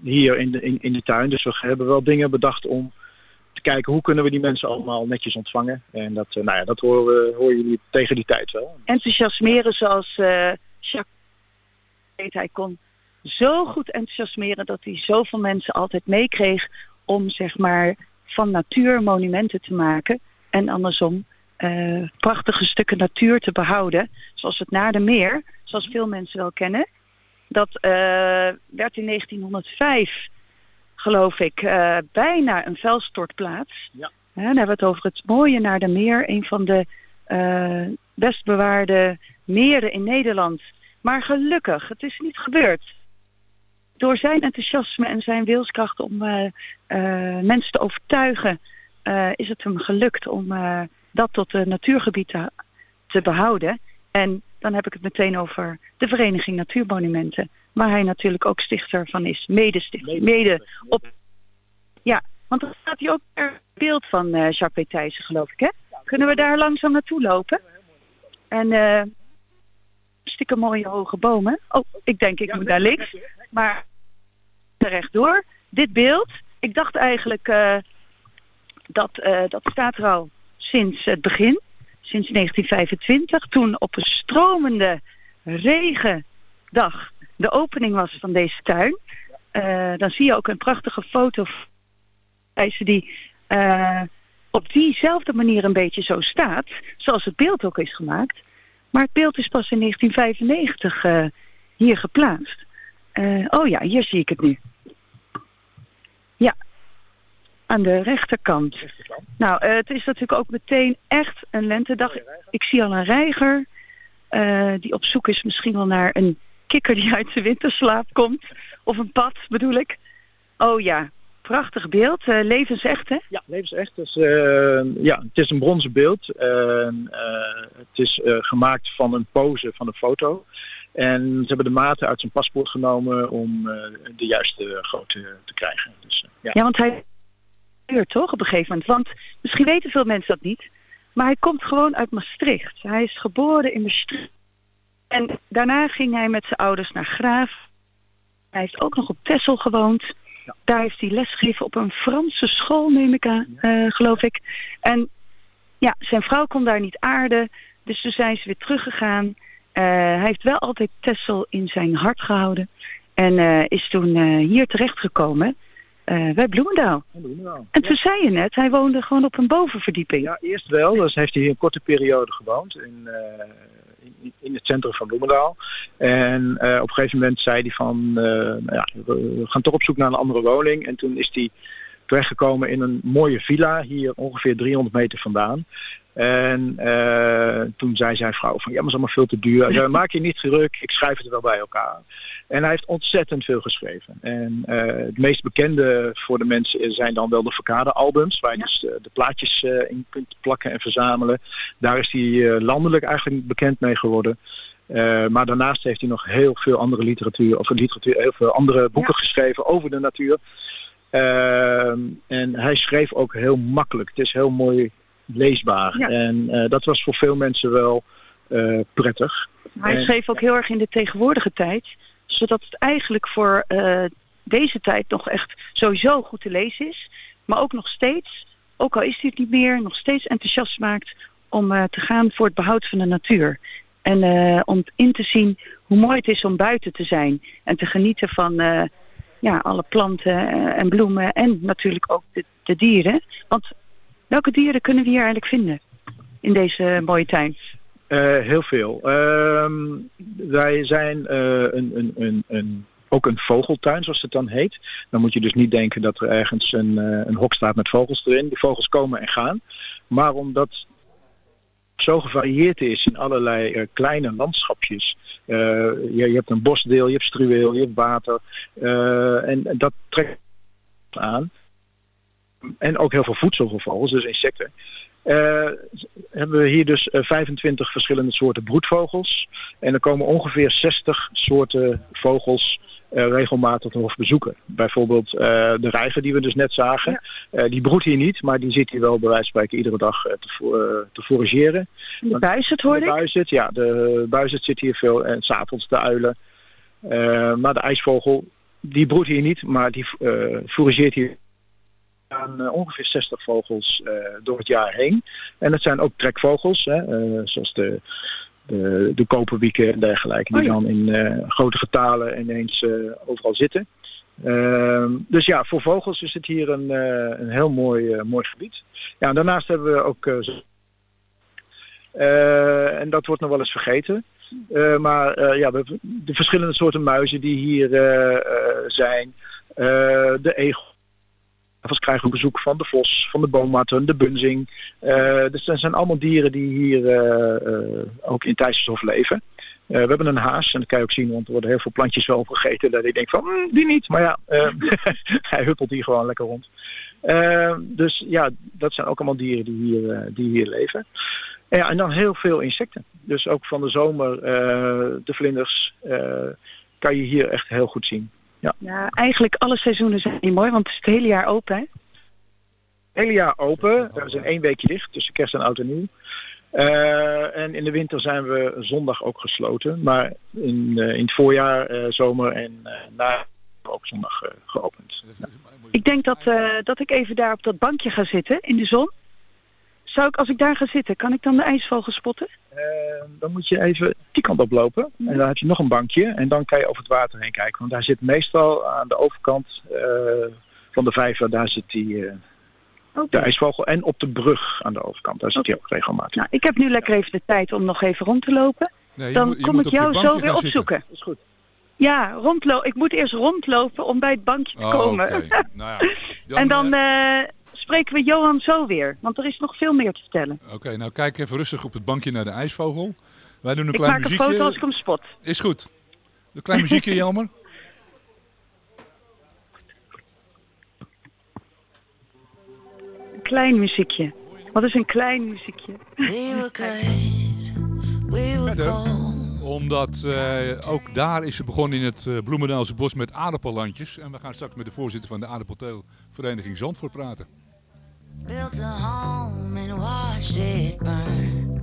hier in de, in, in de tuin. Dus we hebben wel dingen bedacht om te kijken hoe kunnen we die mensen allemaal netjes ontvangen. En dat, uh, nou ja, dat horen, horen jullie tegen die tijd wel. Enthousiasmeren zoals Jacques hij kon zo goed enthousiasmeren dat hij zoveel mensen altijd meekreeg om zeg maar van natuur monumenten te maken. En andersom uh, prachtige stukken natuur te behouden. Zoals het Naardenmeer, zoals veel mensen wel kennen. Dat uh, werd in 1905, geloof ik, uh, bijna een vuilstortplaats. Ja. dan hebben we het over het mooie Naardenmeer. Een van de best bewaarde meren in Nederland. Maar gelukkig, het is niet gebeurd. Door zijn enthousiasme en zijn wilskracht om mensen te overtuigen... is het hem gelukt om dat tot een natuurgebied te, te behouden. En dan heb ik het meteen over de Vereniging Natuurmonumenten. Waar hij natuurlijk ook stichter van is. Mede, mede op... Ja, want dan staat hier ook een beeld van uh, Jacques. Thijssen, geloof ik, hè? Kunnen we daar langzaam naartoe lopen? En uh, stiekem mooie hoge bomen. Oh, ik denk ik moet naar links. Maar terecht door. Dit beeld ik dacht eigenlijk eh, dat eh, dat staat er al sinds het begin, sinds 1925, toen op een stromende regendag de opening was van deze tuin. Eh, dan zie je ook een prachtige foto van die op diezelfde manier een beetje zo staat, zoals het beeld ook is gemaakt. Maar het beeld is pas in 1995 eh, hier geplaatst. Eh, oh ja, hier zie ik het nu. Ja, aan de rechterkant. Nou, eh, het is natuurlijk ook meteen echt een lentedag. Ik zie al een reiger die op zoek is misschien wel naar een kikker die uit de winterslaap komt. Of een pad bedoel ik. Oh ja, prachtig beeld. Eh, levensecht hè? Ja, levensecht. Dus, eh, ja, het is een bronzen beeld. Eh, het is gemaakt van een pose van een foto. En ze hebben de maten uit zijn paspoort genomen om de juiste grootte te krijgen. Dus, ja. Ja, want hij toch op een gegeven moment. Want misschien weten veel mensen dat niet. Maar hij komt gewoon uit Maastricht. Hij is geboren in Maastricht. En daarna ging hij met zijn ouders naar Graaf. Hij heeft ook nog op Texel gewoond. Daar heeft hij lesgegeven op een Franse school, neem ik aan, eh, geloof ik. En ja, zijn vrouw kon daar niet aarden. Dus toen zijn ze weer teruggegaan. Eh, hij heeft wel altijd Texel in zijn hart gehouden. En eh, is toen hier terechtgekomen bij Bloemendaal. En toen zei je net, hij woonde gewoon op een bovenverdieping. Ja, eerst wel. Dus heeft hij hier een korte periode gewoond in, in, het centrum van Bloemendaal. En eh, op een gegeven moment zei hij van, eh, nou ja, we gaan toch op zoek naar een andere woning. En toen is hij terechtgekomen in een mooie villa hier ongeveer 300 meter vandaan. En eh, toen zei zijn vrouw van, ja, maar het is allemaal veel te duur. Hij zei, maak je niet druk, ik schrijf het wel bij elkaar. En hij heeft ontzettend veel geschreven. En eh, het meest bekende voor de mensen zijn dan wel de Verkade-albums, waar je dus eh, de plaatjes in kunt plakken en verzamelen. Daar is hij landelijk eigenlijk bekend mee geworden. Maar daarnaast heeft hij nog heel veel andere literatuur, of literatuur, heel veel andere boeken geschreven over de natuur. Ehm, en hij schreef ook heel makkelijk. Het is heel mooi leesbaar. Ja. En eh, dat was voor veel mensen wel eh, prettig. Maar hij En- schreef ook heel erg in de tegenwoordige tijd. Zodat het eigenlijk voor eh, deze tijd nog echt sowieso goed te lezen is. Maar ook nog steeds, ook al is hij het niet meer, nog steeds enthousiast maakt om te gaan voor het behoud van de natuur. En om in te zien hoe mooi het is om buiten te zijn. En te genieten van ja, alle planten en bloemen. En natuurlijk ook de, de dieren. Want welke dieren kunnen we hier eigenlijk vinden in deze mooie tuin? Eh, heel veel. Ehm, wij zijn eh, een, een, een, een, ook een vogeltuin, zoals het dan heet. Dan moet je dus niet denken dat er ergens een, eh, een hok staat met vogels erin. Die vogels komen en gaan. Maar omdat het zo gevarieerd is in allerlei kleine landschapjes. je, je hebt een bosdeel, je hebt struweel, je hebt water. en dat trekt aan. En ook heel veel voedsel voor vogels, dus insecten. Eh, hebben we hier dus eh, 25 verschillende soorten broedvogels. En er komen ongeveer 60 soorten vogels eh, regelmatig nog bezoeken. Bijvoorbeeld eh, de reiger die we dus net zagen. Eh, die broedt hier niet, maar die zit hier wel bij wijze van spreken iedere dag eh, te, eh, te forageren. De buizerd hoorde De ik. buizerd, ja, de buizerd zit hier veel. En s'avonds de uilen. Eh, maar de ijsvogel, die broedt hier niet, maar die eh fourageert hier aan eh, ongeveer 60 vogels eh, door het jaar heen. En dat zijn ook trekvogels, hè, eh, zoals de, de, de koperwieken en dergelijke, die Oh ja. dan in grote getalen ineens overal zitten. Ehm, dus ja, voor vogels is het hier een, een heel mooi, mooi gebied. Ja, en daarnaast hebben we ook. en dat wordt nog wel eens vergeten. Maar ja, de verschillende soorten muizen die hier zijn. De egel. Vast krijgen we bezoek van de vos, van de boommatten, de bunzing. Eh, dus dat zijn allemaal dieren die hier eh, eh, ook in Thijsselhof leven. We hebben een haas en dat kan je ook zien, want er worden heel veel plantjes wel opgegeten. Dat ik denk van, "Mm, die niet. Maar ja, hij huppelt hier gewoon lekker rond. Dus ja, dat zijn ook allemaal dieren die hier, die hier leven. En, ja, en dan heel veel insecten. Dus ook van de zomer, de vlinders, kan je hier echt heel goed zien. Ja. Ja, eigenlijk alle seizoenen zijn hier mooi, want het is het hele jaar open. Hè? Het hele jaar open. We zijn één weekje dicht tussen kerst en oud en nieuw. Eh, en in de winter zijn we zondag ook gesloten. Maar in, eh, in het voorjaar, eh, zomer en na ook zondag geopend. Ja. Ik denk dat, dat ik even daar op dat bankje ga zitten in de zon. Zou ik, als ik daar ga zitten, kan ik dan de ijsvogel spotten? Eh, dan moet je even die kant oplopen. En dan heb je nog een bankje. En dan kan je over het water heen kijken. Want daar zit meestal aan de overkant eh, van de vijver, daar zit die, eh, de ijsvogel. En op de brug aan de overkant, daar zit hij ook regelmatig. Nou, ik heb nu lekker even de tijd om nog even rond te lopen. Nee, dan moet- kom ik jou bankje zo weer zitten. opzoeken. Dat is goed. Ja, rondlopen. Ik moet eerst rondlopen om bij het bankje te Oh, komen. Nou ja, dan, en dan eh, spreken we Johan zo weer. Want er is nog veel meer te vertellen. Oké, nou kijk even rustig op het bankje naar de ijsvogel. Wij doen een Ik klein maak een muziekje. foto als ik hem spot. Is goed. Een klein muziekje, Jelmer. Een klein muziekje. Wat is een klein muziekje? Verder, omdat eh, ook daar is ze begonnen in het uh, Bloemendaalse bos met aardappellandjes. En we gaan straks met de voorzitter van de aardappelteelvereniging Zandvoort praten. Built a home and watched it burn.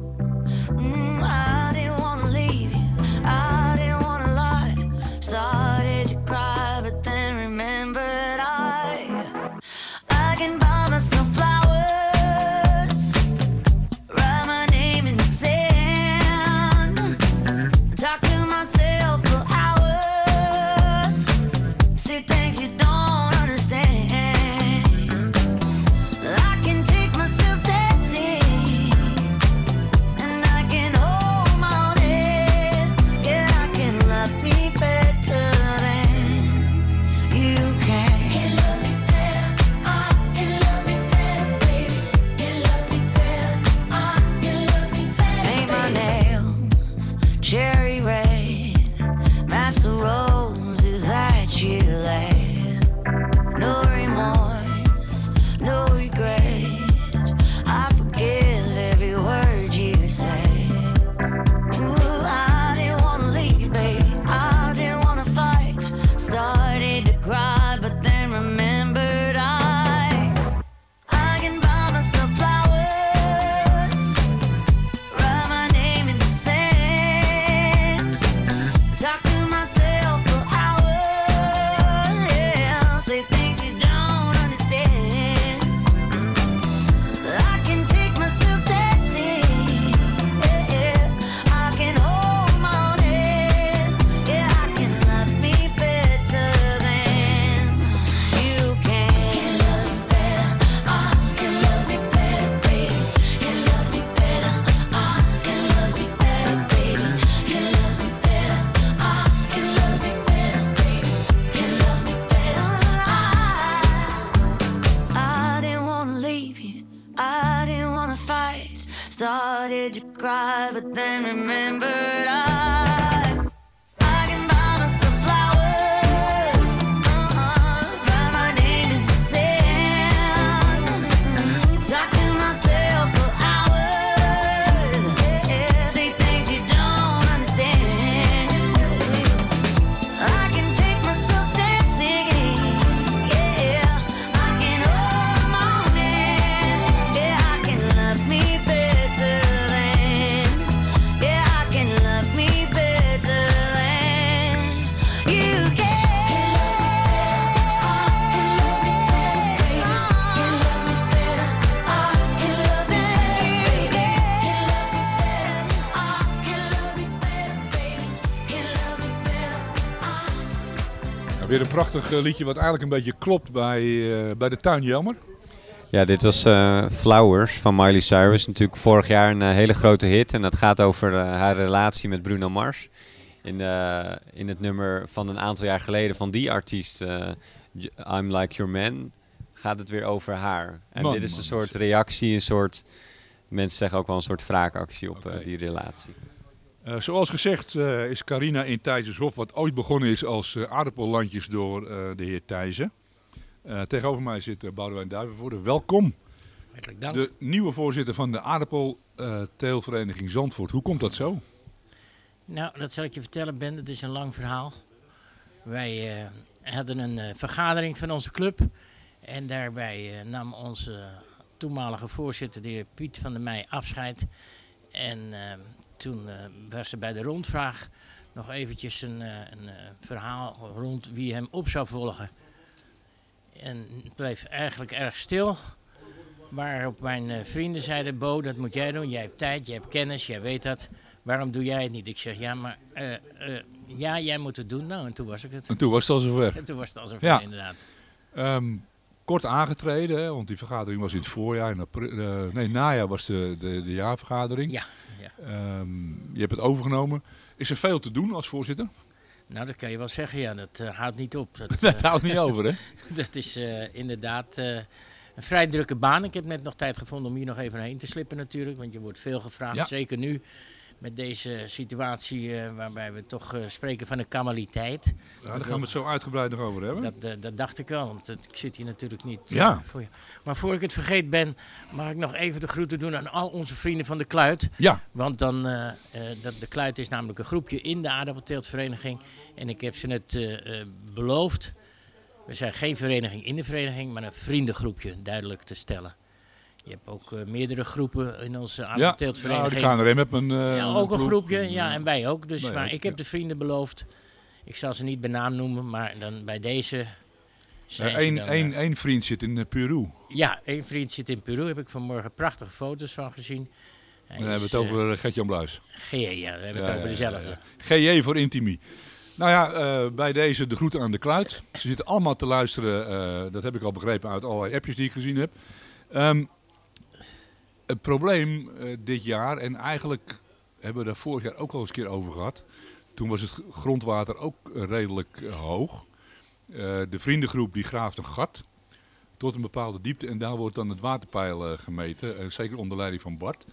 Liedje wat eigenlijk een beetje klopt bij, eh, bij de tuin, Jelmer. Ja, dit was eh, Flowers van Miley Cyrus. Natuurlijk vorig jaar een eh, hele grote hit. En dat gaat over eh, haar relatie met Bruno Mars. In, eh, in het nummer van een aantal jaar geleden van die artiest, eh, I'm Like Your Man, gaat het weer over haar. En Man, dit is man, een soort reactie, een soort... Mensen zeggen ook wel een soort wraakactie op eh, die relatie. Eh, zoals gezegd eh, is Carina in Thijsenshof, wat ooit begonnen is als eh, aardappellandjes door de heer Thijssen. Tegenover mij zit uh, Boudewijn Duivenvoorde. Welkom. Hartelijk dank. De nieuwe voorzitter van de aardappelteelvereniging Zandvoort. Hoe komt dat zo? Nou, dat zal ik je vertellen, Ben. Het is een lang verhaal. Wij hadden een vergadering van onze club. En daarbij nam onze toenmalige voorzitter, de heer Piet van der Meij, afscheid. En toen eh, was er bij de rondvraag nog eventjes een, eh, een eh, verhaal rond wie hem op zou volgen. En het bleef eigenlijk erg stil. Waarop mijn vrienden zeiden, Bo, dat moet jij doen. Jij hebt tijd, jij hebt kennis, jij weet dat. Waarom doe jij het niet? Ik zeg, ja, maar ja, jij moet het doen. Nou, en toen was ik het. En toen was het al zover. En toen was het al zover, Ja. inderdaad. Ehm, kort aangetreden, hè, want die vergadering was in het voorjaar. In april, eh, nee, najaar was de, de, de jaarvergadering. Ja, ja. Ehm, je hebt het overgenomen. Is er veel te doen als voorzitter? Nou, dat kan je wel zeggen, ja. Dat eh, houdt niet op. Dat, Dat eh, houdt niet over, hè? dat is eh, inderdaad een vrij drukke baan. Ik heb net nog tijd gevonden om hier nog even heen te slippen natuurlijk. Want je wordt veel gevraagd. Ja. Zeker nu met deze situatie eh, waarbij we toch eh, spreken van een kamaliteit. Ja, daar gaan we het zo uitgebreid nog over hebben. Dat, eh, dat dacht ik wel, want ik zit hier natuurlijk niet Ja. voor je. Maar voor ik het vergeet ben, mag ik nog even de groeten doen aan al onze vrienden van de Kluit. Ja. Want dan, dat, de Kluit is namelijk een groepje in de aardappelteeltvereniging. En ik heb ze net beloofd. We zijn geen vereniging in de vereniging, maar een vriendengroepje duidelijk te stellen. Je hebt ook eh, meerdere groepen in onze Ja, aardappelteeltvereniging. ja, de KNRM heeft een, eh, ja, ook een groep. groepje, ja, en wij ook. Dus, Wij maar ook, ik heb ja. de vrienden beloofd. Ik zal ze niet bij naam noemen, maar dan bij deze zijn Eén één- eh, één vriend zit in Peru. ja, één vriend zit in Peru. Heb ik vanmorgen prachtige foto's van gezien. Hij Dan hebben we het over Gert-Jan Bluis. GE, ja, we hebben het over dezelfde. GJ voor Intimi. Nou ja, bij deze de groeten aan de kluit. Ze zitten allemaal te luisteren, dat heb ik al begrepen uit allerlei appjes die ik gezien heb. Ehm, het probleem eh, dit jaar, en eigenlijk hebben we daar vorig jaar ook al eens een keer over gehad. Toen was het grondwater ook eh, redelijk eh, hoog. De vriendengroep die graaft een gat tot een bepaalde diepte en daar wordt dan het waterpeil gemeten. En zeker onder leiding van Bart.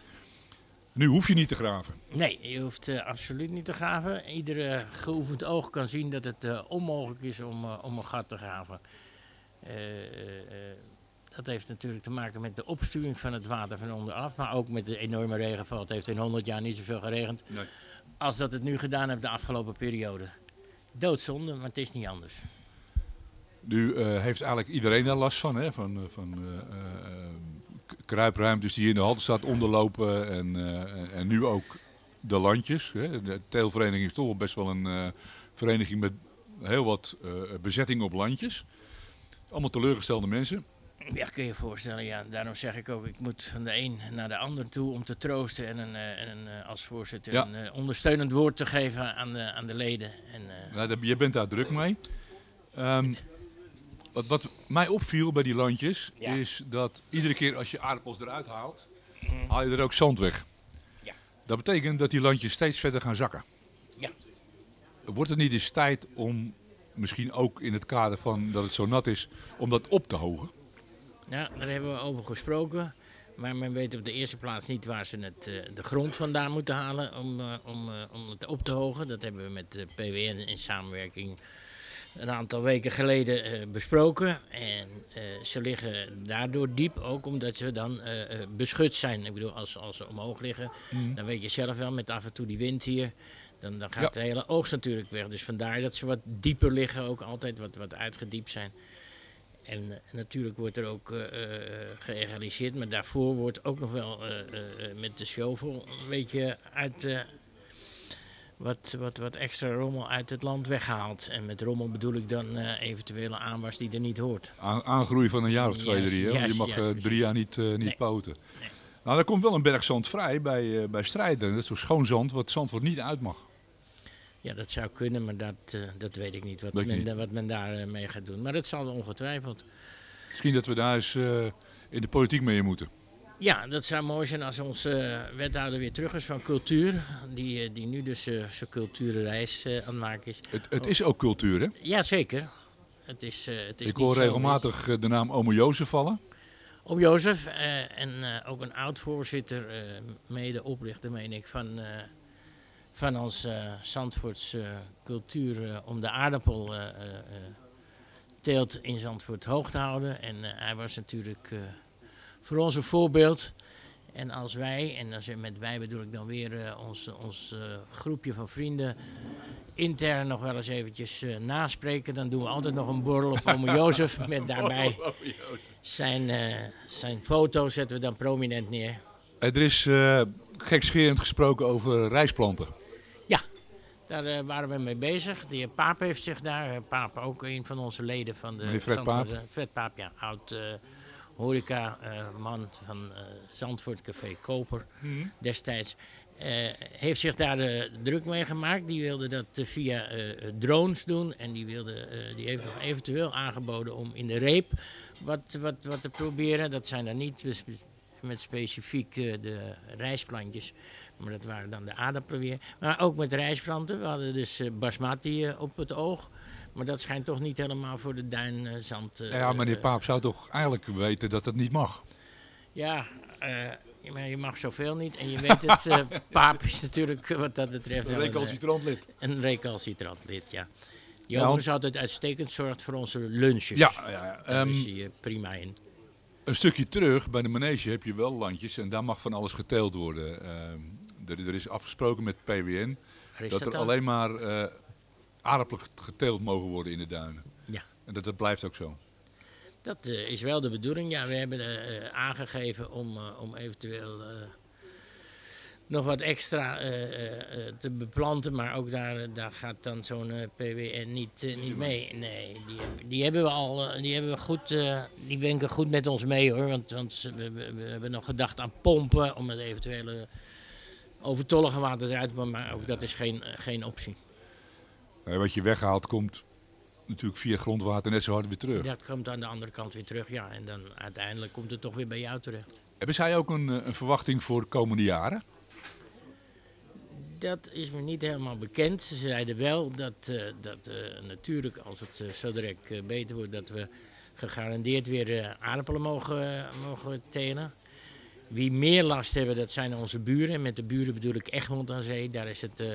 Nu hoef je niet te graven. Nee, je hoeft absoluut niet te graven. Iedere geoefend oog kan zien dat het onmogelijk is om, om een gat te graven. Dat heeft natuurlijk te maken met de opstuwing van het water van onderaf, maar ook met de enorme regenval. Het heeft in 100 jaar niet zoveel geregend Nee. als dat het nu gedaan heeft de afgelopen periode. Doodzonde, maar het is niet anders. Nu eh, heeft eigenlijk iedereen daar last van, hè? van, eh, van eh, kruipruimtes die in de Haltestraat onderlopen en, en nu ook de landjes. Hè? De teelvereniging is toch wel best wel een vereniging met heel wat bezetting op landjes. Allemaal teleurgestelde mensen. Ja, kun je je voorstellen. Ja. Daarom zeg ik ook, ik moet van de een naar de ander toe om te troosten en, een, eh, een, eh, als voorzitter Ja. een eh, ondersteunend woord te geven aan de, aan de leden. En, Nou, je bent daar druk mee. Ehm, wat, wat mij opviel bij die landjes Ja. is dat iedere keer als je aardappels eruit haalt, Mhm. haal je er ook zand weg. Ja. Dat betekent dat die landjes steeds verder gaan zakken. Ja. Wordt het niet eens tijd om, misschien ook in het kader van dat het zo nat is, om dat op te hogen? Ja, daar hebben we over gesproken. Maar men weet op de eerste plaats niet waar ze het, eh, de grond vandaan moeten halen om, eh, om, eh, om het op te hogen. Dat hebben we met de PWN in samenwerking een aantal weken geleden besproken. En ze liggen daardoor diep, ook omdat ze dan beschut zijn. Ik bedoel, als, als ze omhoog liggen, Mhm. dan weet je zelf wel, met af en toe die wind hier, dan, dan gaat Ja. de hele oogst natuurlijk weg. Dus vandaar dat ze wat dieper liggen, ook altijd wat, wat uitgediept zijn. En eh, natuurlijk wordt er ook eh, eh, geëgaliseerd, maar daarvoor wordt ook nog wel met de shovel een beetje uit wat, wat, wat extra rommel uit het land weggehaald. En met rommel bedoel ik dan eventuele aanwas die er niet hoort. Aan, aangroei van een jaar of twee, drie. Hè? Je mag drie jaar niet, niet Nee. poten. Nou, er komt wel een berg zand vrij bij, bij strijden. Dat is zo schoon zand, wat Zandvoort niet uit mag. Ja, dat zou kunnen, maar dat, eh, dat weet ik niet wat, men, niet. wat men daar eh, mee gaat doen. Maar dat zal ongetwijfeld. Misschien dat we daar eens eh, in de politiek mee moeten. Ja, dat zou mooi zijn als onze wethouder weer terug is van cultuur. Die, die nu dus zijn culturenreis aan het maken is. Het, het is ook cultuur, hè? Ja, zeker. Het is, het is Ik hoor regelmatig de naam Ome Jozef vallen. Op Jozef eh, en eh, ook een oud-voorzitter, eh, mede-oprichter, meen ik, van, van ons eh Zandvoorts eh, cultuur eh, om de aardappel eh, teelt in Zandvoort hoog te houden. En hij was natuurlijk eh, voor ons een voorbeeld. En als wij, en als, met wij bedoel ik dan weer eh, ons, ons eh, groepje van vrienden, intern nog wel eens eventjes eh, naspreken, dan doen we altijd nog een borrel op Ome Jozef met daarbij zijn, eh, zijn foto zetten we dan prominent neer. Er is eh gekscherend gesproken over rijstplanten. Daar eh, waren we mee bezig. De heer Paap heeft zich daar, eh, Paap ook een van onze leden van de Meneer Fred Paap. Fred Paap, ja, oud eh, horeca eh, man van eh, Zandvoort Café Koper Mhm. destijds. eh, heeft zich daar druk mee gemaakt. Die wilde dat via eh, drones doen. En die, wilde, eh, die heeft nog eventueel aangeboden om in de reep wat, wat, wat te proberen. Dat zijn dan niet bes- met specifiek eh, de rijstplantjes. Maar dat waren dan de aardappelen weer. Maar ook met rijstplanten. We hadden dus eh, basmati eh, op het oog. Maar dat schijnt toch niet helemaal voor de duinzand. eh, Ja, meneer Paap zou toch eigenlijk weten dat dat niet mag? ja, maar je mag zoveel niet. En je weet het, eh, paap is natuurlijk wat dat betreft... Een wel recalcitrant lid. eh, Een recalcitrant lid, ja. Die Ja, altijd uitstekend zorgt voor onze lunches. Ja, ja, is Ehm, hij eh, prima in. Een stukje terug, bij de manege heb je wel landjes en daar mag van alles geteeld worden. Ehm, er, er is afgesproken met PWN dat dat er dan? alleen maar eh, aardappelen geteeld mogen worden in de duinen. Ja. En dat, dat blijft ook zo. Dat eh, is wel de bedoeling. Ja, we hebben eh, aangegeven om, om eventueel nog wat extra te beplanten. Maar ook daar, daar gaat dan zo'n PWN niet, niet mee. Nee, die, hebben- die hebben we al die hebben we goed, die wenken goed met ons mee hoor. Want, want ze- we, we, we hebben nog gedacht aan pompen om het eventuele overtollige water eruit. Maar ook dat is geen, eh, geen optie. Eh, wat je weghaalt komt natuurlijk via grondwater net zo hard weer terug. Dat komt aan de andere kant weer terug, ja. En dan uiteindelijk komt het toch weer bij jou terecht. Hebben zij ook een, eh, een verwachting voor de komende jaren? Dat is me niet helemaal bekend. Ze zeiden wel dat, eh, dat natuurlijk, als het zo direct beter wordt, dat we gegarandeerd weer aardappelen mogen, mogen telen. Wie meer last hebben, dat zijn onze buren. Met de buren bedoel ik Egmond aan Zee. Daar is het eh,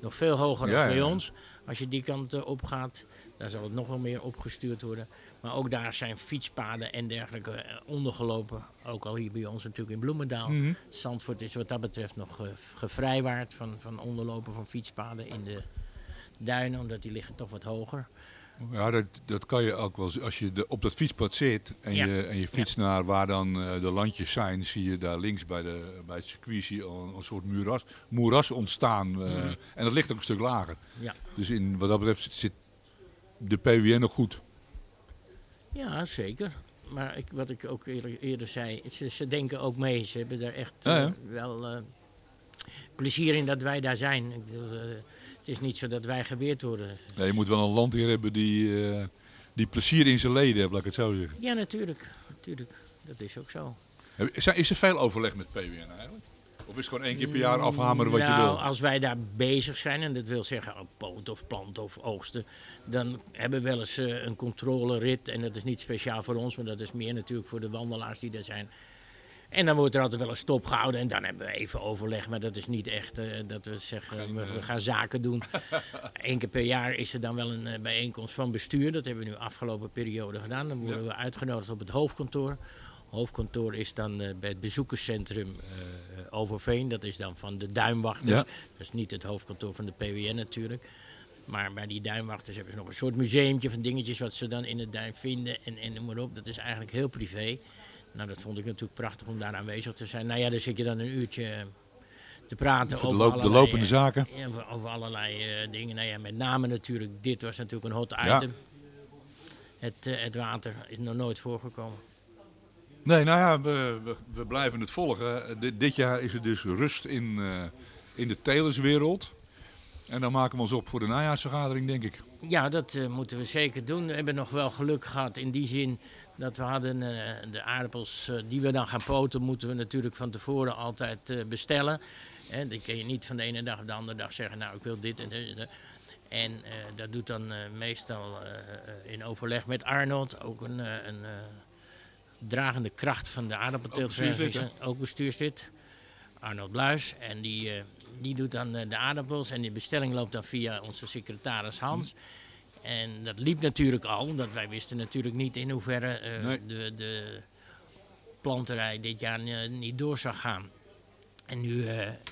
nog veel hoger Ja, dan bij ja. ons. Als je die kant eh, op gaat, daar zal het nog wel meer opgestuurd worden. Maar ook daar zijn fietspaden en dergelijke eh, ondergelopen. Ook al hier bij ons natuurlijk in Bloemendaal. Mhm. Zandvoort is wat dat betreft nog gevrijwaard van, van onderlopen van fietspaden in de duinen. Omdat die liggen toch wat hoger. Ja, dat, dat kan je ook wel. Als je de, op dat fietspad zit en, Ja. je, en je fietst naar waar dan eh, de landjes zijn, zie je daar links bij, de, bij het circuit zie je een, een soort moeras, moeras ontstaan. eh, Mhm. En dat ligt ook een stuk lager. Ja. Dus in, wat dat betreft zit de PWN nog goed. Ja, zeker. Maar ik, wat ik ook eerder, eerder zei, ze, ze denken ook mee. Ze hebben er echt Ja, eh, wel plezier in dat wij daar zijn. Ik bedoel, het is niet zo dat wij geweerd worden. Nee, je moet wel een landheer hebben die, eh, die plezier in zijn leden heeft, laat ik het zo zeggen. Ja, natuurlijk. natuurlijk. Dat is ook zo. Is er, veel overleg met PWN eigenlijk? Of is het gewoon één keer per jaar afhameren wat je nou, wil? als wij daar bezig zijn, en dat wil zeggen op poot of plant of oogsten, dan hebben we wel eens eh, een controlerit. En dat is niet speciaal voor ons, maar dat is meer natuurlijk voor de wandelaars die er zijn. En dan wordt er altijd wel een stop gehouden en dan hebben we even overleg. Maar dat is niet echt eh, dat we zeggen, we, we gaan zaken doen. Eén keer per jaar is er dan wel een eh, bijeenkomst van bestuur. Dat hebben we nu afgelopen periode gedaan. Dan worden we uitgenodigd op het hoofdkantoor. Hoofdkantoor is dan eh, bij het bezoekerscentrum eh, Overveen. Dat is dan van de duimwachters. Ja. Dat is niet het hoofdkantoor van de PWN natuurlijk. Maar bij die duimwachters hebben ze nog een soort museumtje van dingetjes wat ze dan in het duin vinden en, en noem maar op. Dat is eigenlijk heel privé. Nou, dat vond ik natuurlijk prachtig om daar aanwezig te zijn. Nou ja, dan zit je dan een uurtje eh, te praten de over de allerlei, lopende eh, zaken. over, allerlei eh, dingen. Nou ja, met name natuurlijk, dit was natuurlijk een hot Ja. item. Het, het water is nog nooit voorgekomen. Nee, nou ja, we, we, we blijven het volgen. Dit, jaar is er dus rust in, in de telerswereld. En dan maken we ons op voor de najaarsvergadering, denk ik. Ja, dat eh, moeten we zeker doen. We hebben nog wel geluk gehad in die zin dat we hadden eh, de aardappels eh, die we dan gaan poten, moeten we natuurlijk van tevoren altijd bestellen. En dan kun je niet van de ene dag op de andere dag zeggen, nou ik wil dit en dit. en dat doet dan meestal in overleg met Arnold, ook een, een dragende kracht van de aardappelteeltvereniging. Ook bestuurslid. Arnold Bluis. En die, eh, die doet dan eh, de aardappels. En die bestelling loopt dan via onze secretaris Hans. En dat liep natuurlijk al, omdat wij wisten natuurlijk niet in hoeverre eh, Nee. de, de planterij dit jaar niet door zou gaan. En nu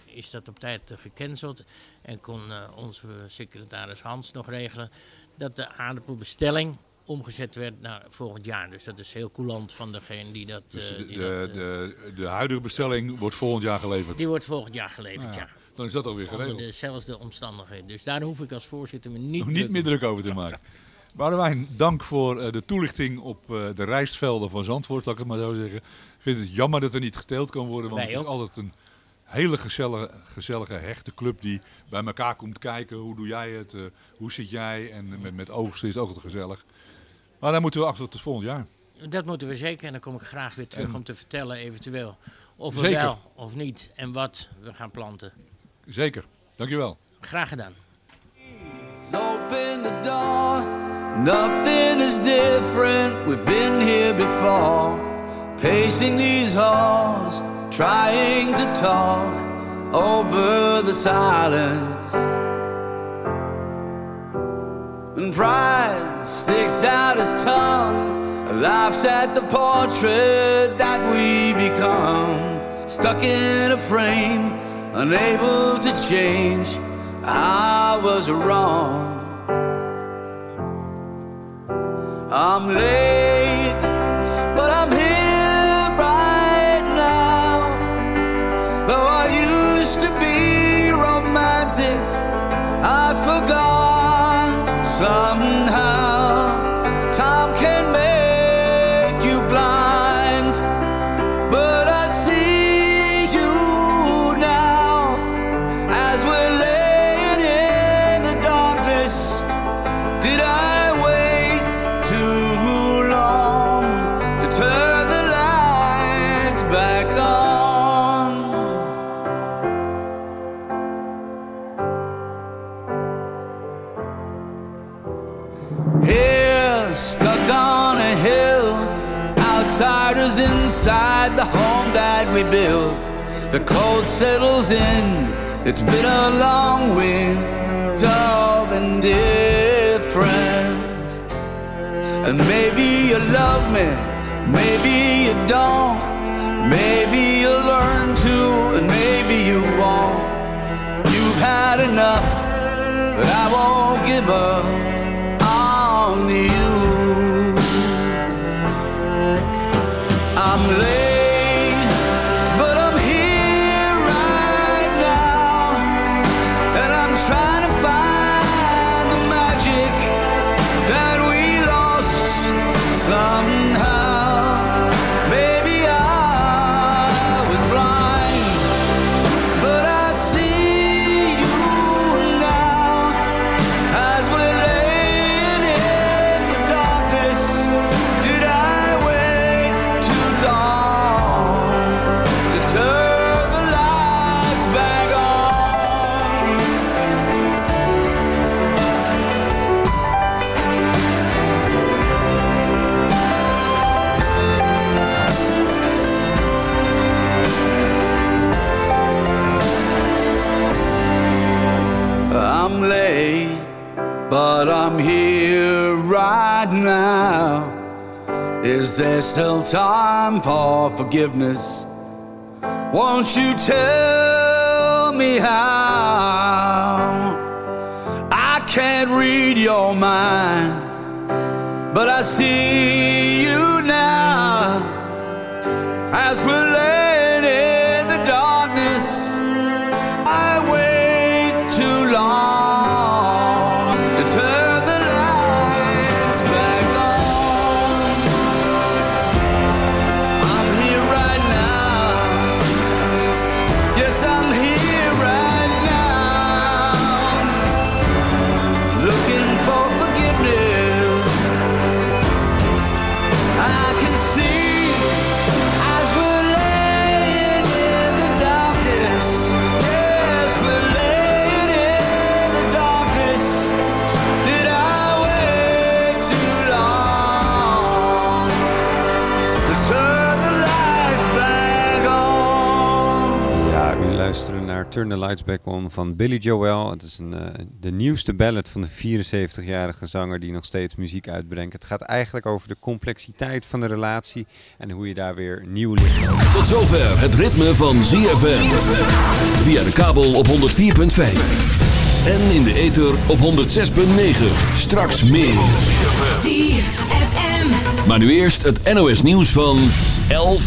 is dat op tijd gecanceld. En kon onze secretaris Hans nog regelen dat de aardappelbestelling omgezet werd naar volgend jaar. Dus dat is heel coulant van degene die dat... Dus eh, de, die de, dat, eh, de, de huidige bestelling wordt volgend jaar geleverd. die wordt volgend jaar geleverd, Nou ja. Dan is dat alweer onder geregeld. dezelfde omstandigheden. Dus daar hoef ik als voorzitter me niet, Nog niet meer druk over te maken. Boudewijn, dank voor eh, de toelichting op de rijstvelden van Zandvoort, laat ik het maar zo zeggen. Ik vind het jammer dat er niet geteeld kan worden, want Wij het is ook. altijd een hele gezellige, gezellige, hechte club die bij elkaar komt kijken. Hoe doe jij het? hoe zit jij? En met, met oogsten is het ook altijd gezellig. Maar dan moeten we achter tot het volgend jaar. Dat moeten we zeker. En dan kom ik graag weer terug En- om te vertellen eventueel of we Zeker. wel of niet en wat we gaan planten. Zeker. Dankjewel. Graag gedaan. Open the door, nothing is different. We've been here before, pacing these halls, trying to talk over the silence. And pride sticks out his tongue, laughs at the portrait that we become. Stuck in a frame, unable to change. I was wrong. I'm late, some The cold settles in, it's been a long winter of indifference. And maybe you love me, maybe you don't. Maybe you'll learn to, and maybe you won't. You've had enough, but I won't give up on you. I'm late, Is there still time for forgiveness? Won't you tell me how? I can't read your mind, but I see you now as we're Turn the Lights Back On van Billy Joel. Het is een, eh, de nieuwste ballad van de 74-jarige zanger die nog steeds muziek uitbrengt. Het gaat eigenlijk over de complexiteit van de relatie en hoe je daar weer nieuw licht Tot zover het ritme van ZFM. Via de kabel op 104.5. En in de ether op 106.9. Straks meer. ZFM. Maar nu eerst het NOS nieuws van 11